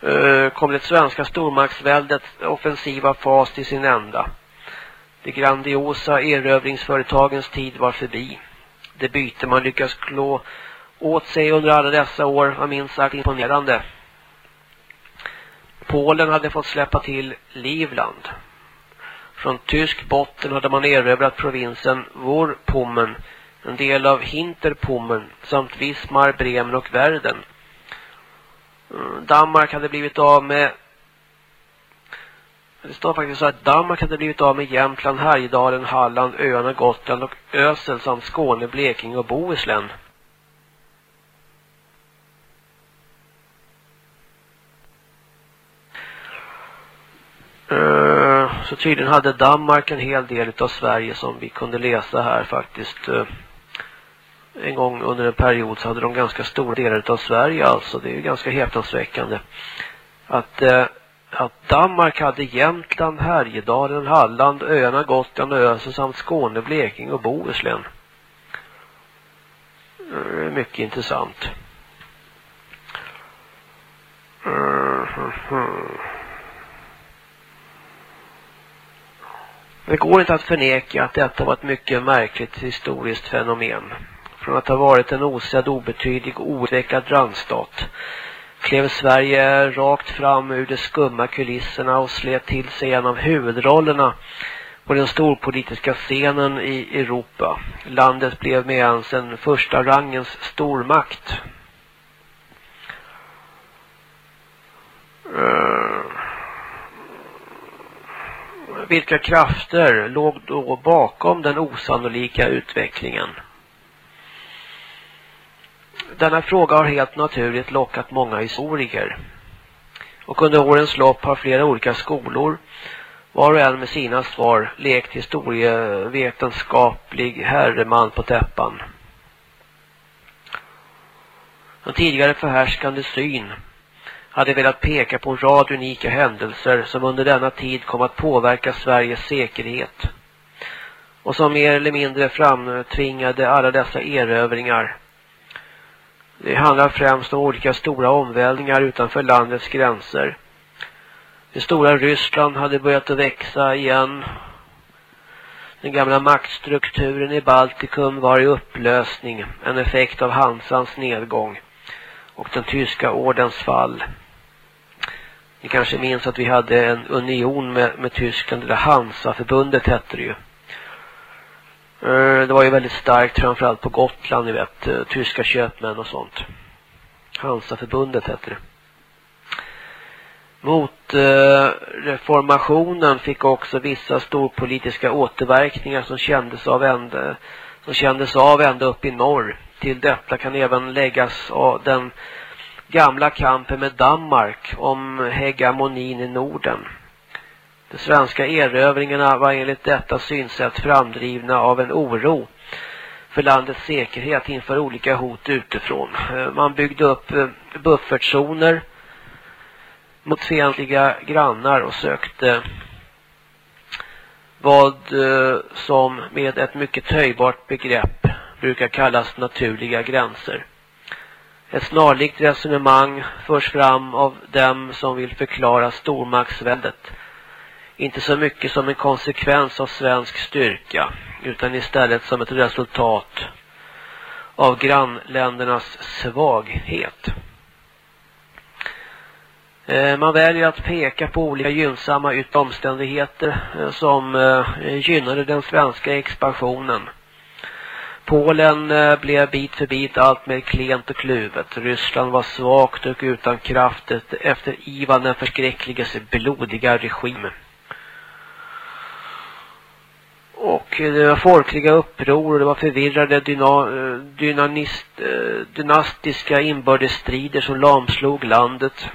eh, kom det svenska stormaktsväldets offensiva fas till sin ända. De grandiosa erövringsföretagens tid var förbi. Det byte man lyckas klå åt sig under alla dessa år var minst sagt imponerande. Polen hade fått släppa till Livland. Från tysk botten hade man erövrat provinsen Vorpommern, en del av Hinterpommern samt Wismar, Bremen och Verden. Mm, Danmark hade blivit av med det står faktiskt så att Danmark hade blivit av med Jämtland, Härjedalen, Halland, Öarna, Gotland och Ösel samt Skåne, Blekinge och Bohuslän. Eh, så tydligen hade Danmark en hel del av Sverige som vi kunde läsa här faktiskt. Eh. En gång under en period så hade de ganska stora delar av Sverige alltså. Det är ju ganska häpnadsväckande. att, eh, att Danmark hade Jämtland, Härjedalen, Halland, öarna Gotland och Ösen samt Skåne, Blekinge och Bohuslän. Det är mycket intressant. Eh, det går inte att förneka att detta var ett mycket märkligt historiskt fenomen. Från att ha varit en osedd, obetydlig och outvecklad randstat klev Sverige rakt fram ur de skumma kulisserna och slet till sig en av huvudrollerna på den storpolitiska scenen i Europa. Landet blev med ens en första rangens stormakt. Eh, vilka krafter låg då bakom den osannolika utvecklingen? Denna fråga har helt naturligt lockat många historiker. Och under årens lopp har flera olika skolor, var och en med sina svar, lekt historievetenskaplig herreman på täppan. En tidigare förhärskande syn hade velat peka på en rad unika händelser som under denna tid kom att påverka Sveriges säkerhet och som mer eller mindre framtvingade alla dessa erövringar det handlar främst om olika stora omvälvningar utanför landets gränser. Det stora Ryssland hade börjat att växa igen. Den gamla maktstrukturen i Baltikum var i upplösning, en effekt av Hansans nedgång och den tyska ordens fall. Ni kanske minns att vi hade en union med, med Tyskland, eller Hansa-förbundet hette det ju. Eh, det var ju väldigt starkt framförallt på Gotland, ni vet, eh, tyska köpmän och sånt. Hansaförbundet hette det. Mot eh, reformationen fick också vissa storpolitiska återverkningar som kändes av ända, som kändes av ända upp i norr. Till detta kan även läggas av den gamla kampen med Danmark om hegemonin i Norden. De svenska erövringarna var enligt detta synsätt framdrivna av en oro för landets säkerhet inför olika hot utifrån. Eh, man byggde upp eh, buffertzoner mot fientliga grannar och sökte vad eh, som med ett mycket höjbart begrepp brukar kallas naturliga gränser. Ett snarlikt resonemang förs fram av dem som vill förklara stormaktsväldet inte så mycket som en konsekvens av svensk styrka utan istället som ett resultat av grannländernas svaghet. Eh, man väljer att peka på olika gynnsamma yttre omständigheter eh, som eh, gynnade den svenska expansionen. Polen blev bit för bit allt mer klent och kluvet. Ryssland var svagt och utan kraft efter Ivan den förskräckliges blodiga regim. Och eh, det var folkliga uppror, och det var förvirrade dyna, eh, dynanist, eh, dynastiska inbördesstrider som lamslog landet.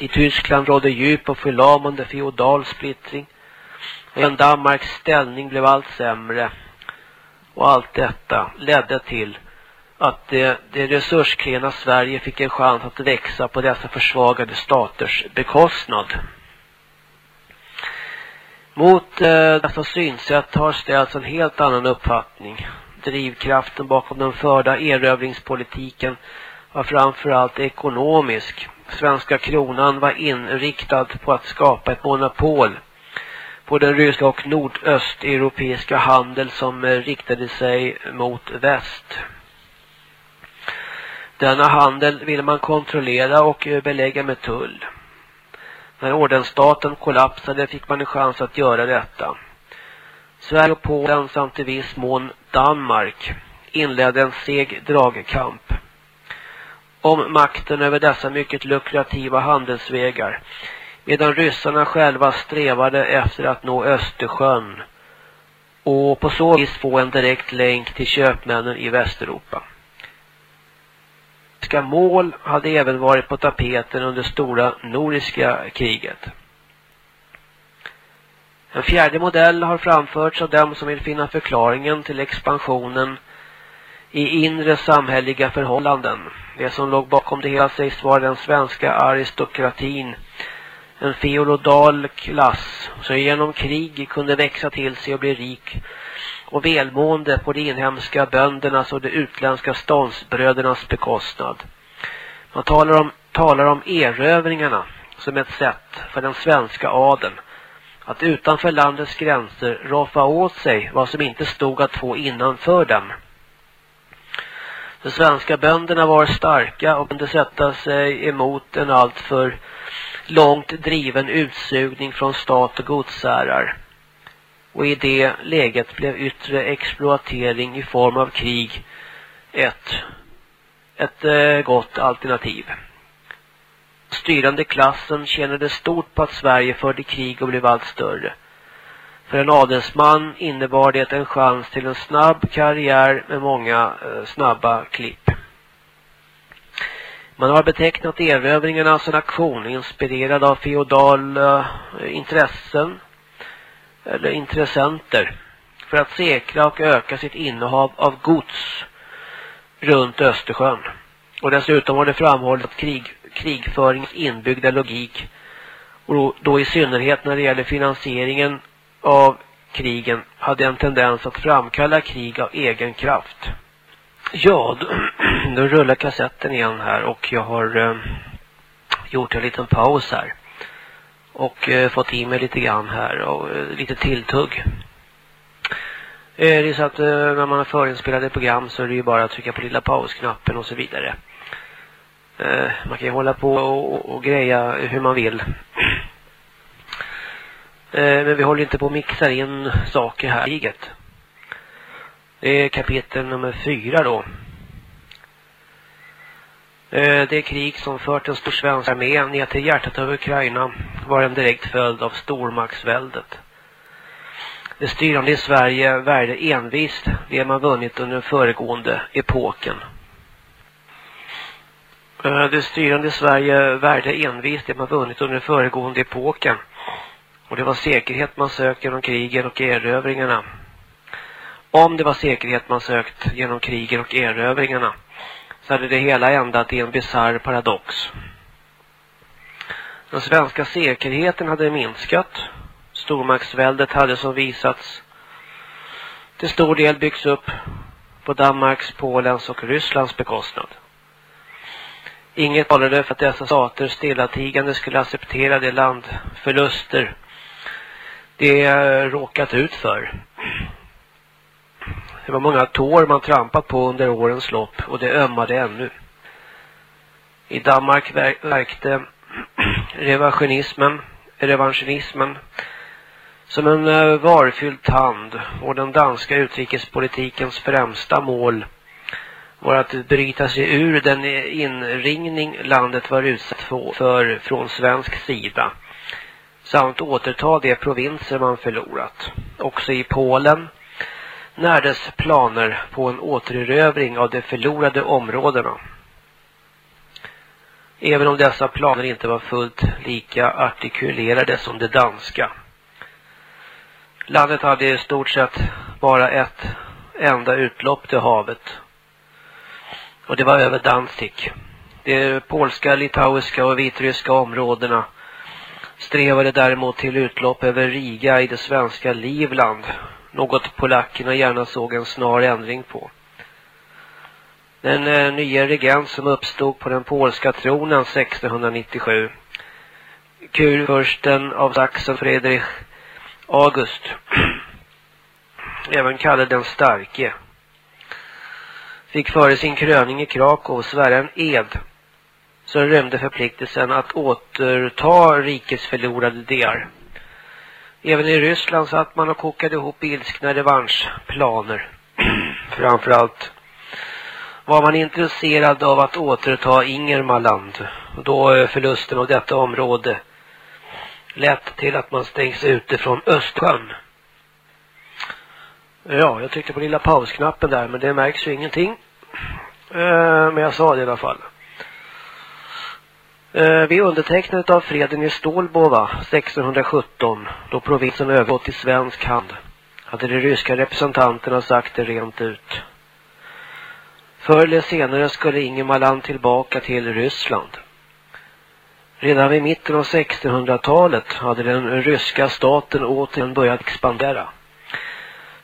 I Tyskland rådde djup och förlamande feodal splittring. En Danmarks ställning blev allt sämre. Och allt detta ledde till att det, det resursklena Sverige fick en chans att växa på dessa försvagade staters bekostnad. Mot eh, detta synsätt har ställts en helt annan uppfattning. Drivkraften bakom den förda erövringspolitiken var framförallt ekonomisk. Svenska kronan var inriktad på att skapa ett monopol på den ryska och nordösteuropeiska handel som eh, riktade sig mot väst. Denna handel ville man kontrollera och eh, belägga med tull. När ordensstaten kollapsade fick man en chans att göra detta. Sverige och Polen samt i viss mån Danmark inledde en seg dragkamp om makten över dessa mycket lukrativa handelsvägar medan ryssarna själva strävade efter att nå Östersjön och på så vis få en direkt länk till köpmännen i Västeuropa politiska mål hade även varit på tapeten under stora nordiska kriget. En fjärde modell har framförts av dem som vill finna förklaringen till expansionen i inre samhälleliga förhållanden. Det som låg bakom det hela sägs vara den svenska aristokratin. En feodal klass som genom krig kunde växa till sig och bli rik och välmående på de inhemska böndernas och de utländska ståndsbrödernas bekostnad. Man talar om, talar om erövringarna som ett sätt för den svenska adeln att utanför landets gränser roffa åt sig vad som inte stod att få innanför dem. De svenska bönderna var starka och kunde sätta sig emot en alltför långt driven utsugning från stat och godsärar. Och i det läget blev yttre exploatering i form av krig ett, ett eh, gott alternativ. Styrande klassen tjänade stort på att Sverige förde krig och blev allt större. För en adelsman innebar det en chans till en snabb karriär med många eh, snabba klipp. Man har betecknat erövringarna som en aktion inspirerad av feodala eh, intressen eller intressenter för att säkra och öka sitt innehav av gods runt Östersjön. Och dessutom har det framhållit att krig, krigföringens inbyggda logik och då i synnerhet när det gäller finansieringen av krigen hade en tendens att framkalla krig av egen kraft. Ja, då, då rullar kassetten igen här och jag har eh, gjort en liten paus här. Och eh, fått i mig lite grann här och eh, lite tilltugg. Eh, det är så att eh, när man har förinspelade program så är det ju bara att trycka på lilla pausknappen och så vidare. Eh, man kan ju hålla på och, och, och greja hur man vill. Eh, men vi håller inte på att mixa in saker här i kriget. Det är kapitel nummer fyra då. Eh, det krig som fört en stor svensk armé ner till hjärtat av Ukraina var en direkt följd av stormaktsväldet. Det styrande i Sverige värde envist det man vunnit under den föregående epoken. Eh, det styrande i Sverige värde envist det man vunnit under den föregående epoken. Och det var säkerhet man sökte genom krigen och erövringarna. Om det var säkerhet man sökt genom krigen och erövringarna så hade det hela ändat i en bizarr paradox. Den svenska säkerheten hade minskat. Stormaktsväldet hade som visats till stor del byggts upp på Danmarks, Polens och Rysslands bekostnad. Inget talade för att dessa stater stillatigande skulle acceptera de landförluster de eh, råkat ut för. Det var många tår man trampat på under årens lopp och det ömmade ännu. I Danmark verkte revanschenismen, revanschenismen som en eh, varfylld tand och den danska utrikespolitikens främsta mål var att bryta sig ur den inringning landet var utsatt för från svensk sida samt återta de provinser man förlorat. Också i Polen närdes planer på en återerövring av de förlorade områdena. Även om dessa planer inte var fullt lika artikulerade som de danska. Landet hade i stort sett bara ett enda utlopp till havet. Och det var över Danzig. De polska, litauiska och vitryska områdena strävade däremot till utlopp över Riga i det svenska Livland. Något polackerna gärna såg en snar ändring på. Den eh, nya regent som uppstod på den polska tronen 1697. Kurfursten av Sachsen Fredrik August. Även kallad den starke. Fick före sin kröning i Krakow svära en ed som rymde förpliktelsen att återta rikets förlorade delar. Även i Ryssland satt man och kokade ihop ilskna revanschplaner. Framförallt var man intresserad av att återta Ingermanland då förlusten av detta område lett till att man stängs ute från Östsjön. Ja, jag tryckte på lilla pausknappen där men det märks ju ingenting. Eh, men jag sa det i alla fall. Eh, vid undertecknandet av freden i Stålbova 1617, då provinsen övergått till svensk hand, hade de ryska representanterna sagt det rent ut. Förr eller senare skulle Ingemarland tillbaka till Ryssland. Redan vid mitten av 1600-talet hade den ryska staten återigen börjat expandera.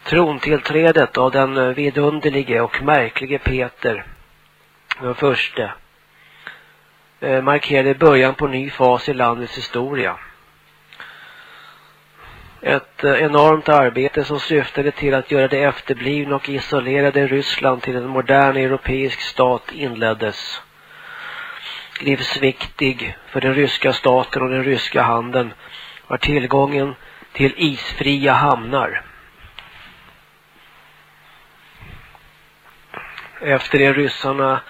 Trontillträdet av den vidunderlige och märklige Peter den första Eh, markerade början på ny fas i landets historia. Ett eh, enormt arbete som syftade till att göra det efterblivna och isolerade Ryssland till en modern europeisk stat inleddes. Livsviktig för den ryska staten och den ryska handeln var tillgången till isfria hamnar. Efter det ryssarna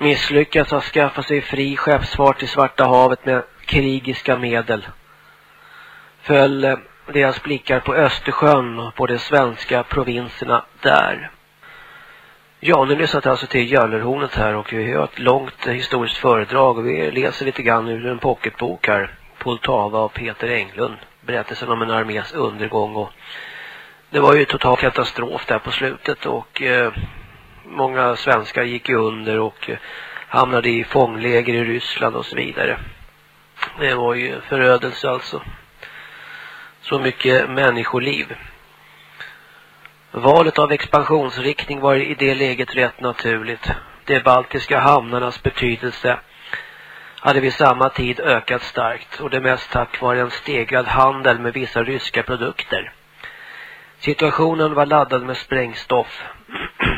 misslyckats att skaffa sig fri skeppsfart i Svarta havet med krigiska medel föll eh, deras blickar på Östersjön och på de svenska provinserna där. Ja, nu lyssnar jag alltså till Gjöllerhornet här och vi har ett långt eh, historiskt föredrag och vi läser lite grann ur en pocketbok här. Poltava och Peter Englund. Berättelsen om en armés undergång och det var ju total katastrof där på slutet och eh, många svenskar gick ju under och eh, hamnade i fångläger i Ryssland och så vidare. Det var ju förödelse alltså. Så mycket människoliv. Valet av expansionsriktning var i det läget rätt naturligt. De baltiska hamnarnas betydelse hade vid samma tid ökat starkt och det mest tack vare en stegrad handel med vissa ryska produkter. Situationen var laddad med sprängstoff.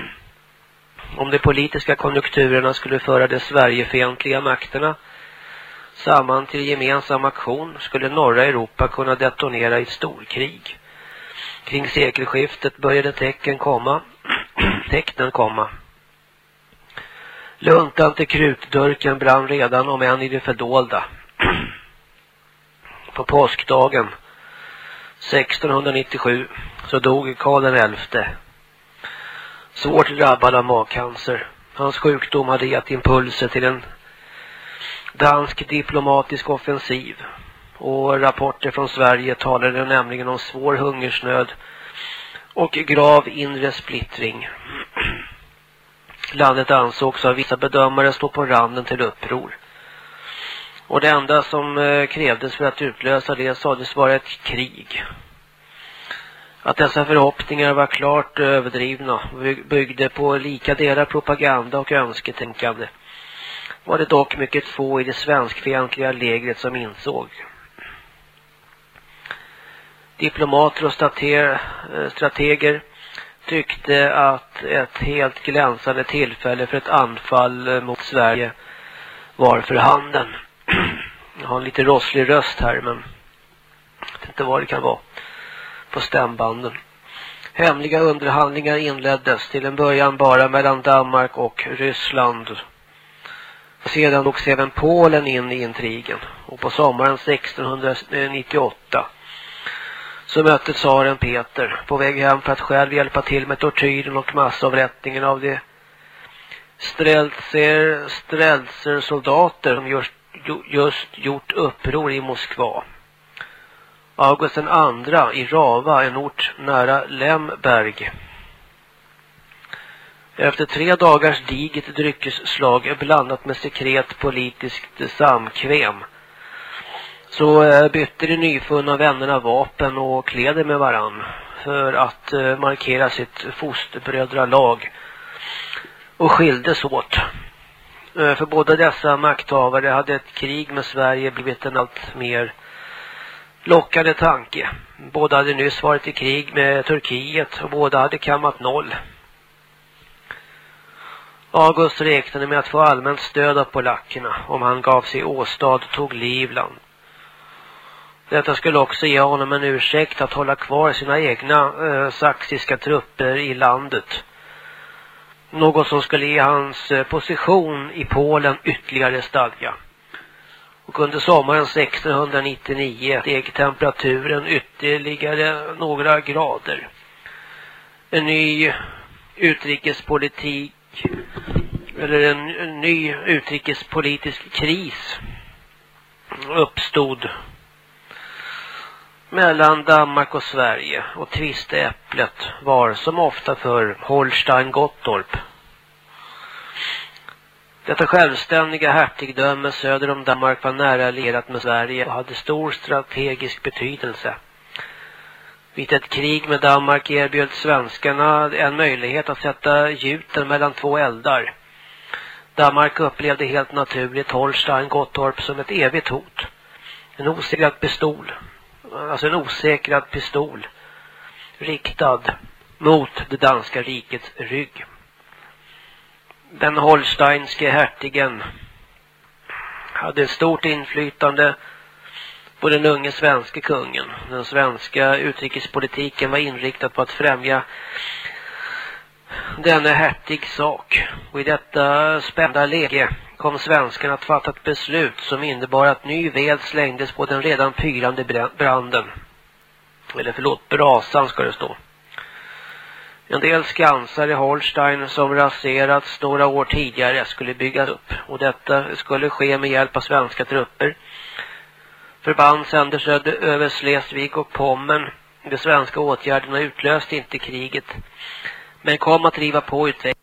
Om de politiska konjunkturerna skulle föra de Sverigefientliga makterna samman till gemensam aktion skulle norra Europa kunna detonera i ett storkrig. Kring sekelskiftet började tecken komma. tecknen komma. Luntan till krutdurken brann redan om än i det fördolda. På påskdagen 1697 så dog Karl XI. Svårt drabbad av magcancer. Hans sjukdom hade gett impulser till en dansk diplomatisk offensiv. Och rapporter från Sverige talade nämligen om svår hungersnöd och grav inre splittring. Landet ansågs av vissa bedömare stå på randen till uppror. Och det enda som eh, krävdes för att utlösa det sades vara ett krig. Att dessa förhoppningar var klart överdrivna byggde på lika delar propaganda och önsketänkande var det dock mycket få i det svenskfientliga lägret som insåg. Diplomater och strateger, eh, strateger tyckte att ett helt glänsande tillfälle för ett anfall mot Sverige var för handen. Jag har en lite rosslig röst här men jag vet inte vad det kan vara på stämbanden. Hemliga underhandlingar inleddes till en början bara mellan Danmark och Ryssland. Sedan drogs även Polen in i intrigen och på sommaren 1698 så mötte tsaren Peter på väg hem för att själv hjälpa till med tortyren och massavrättningen av de streltser, streltser soldater som just, just gjort uppror i Moskva. August den andra i Rava, en ort nära Lemberg. Efter tre dagars diget dryckesslag blandat med sekret politiskt samkväm så eh, bytte de nyfunna vännerna vapen och kläder med varann för att eh, markera sitt fosterbrödralag och skildes åt. Eh, för båda dessa makthavare hade ett krig med Sverige blivit en allt mer lockande tanke. Båda hade nyss varit i krig med Turkiet och båda hade kammat noll. August räknade med att få allmänt stöd av polackerna om han gav sig åstad och tog Livland. Detta skulle också ge honom en ursäkt att hålla kvar sina egna eh, saxiska trupper i landet. Något som skulle ge hans eh, position i Polen ytterligare stadga. Och under sommaren 1699 steg temperaturen ytterligare några grader. En ny utrikespolitik eller en, en ny utrikespolitisk kris uppstod mellan Danmark och Sverige och tvisteäpplet var som ofta för Holstein-Gottorp. Detta självständiga hertigdöme söder om Danmark var nära lerat med Sverige och hade stor strategisk betydelse. Vid ett krig med Danmark erbjöd svenskarna en möjlighet att sätta gjuten mellan två eldar. Danmark upplevde helt naturligt Holstein Gottorp som ett evigt hot. En osäkrad pistol. Alltså en osäkrad pistol. Riktad mot det danska rikets rygg. Den holsteinske hertigen hade ett stort inflytande på den unge svenska kungen. Den svenska utrikespolitiken var inriktad på att främja denna hertig sak. Och i detta spända läge kom svenskarna att fatta ett beslut som innebar att ny ved slängdes på den redan pyrande branden. Eller förlåt, brasan ska det stå. En del skansar i Holstein som raserats några år tidigare skulle byggas upp. Och detta skulle ske med hjälp av svenska trupper. Förband sändes över Slesvig och Pommern. De svenska åtgärderna utlöste inte kriget. Men kom att driva på utvecklingen.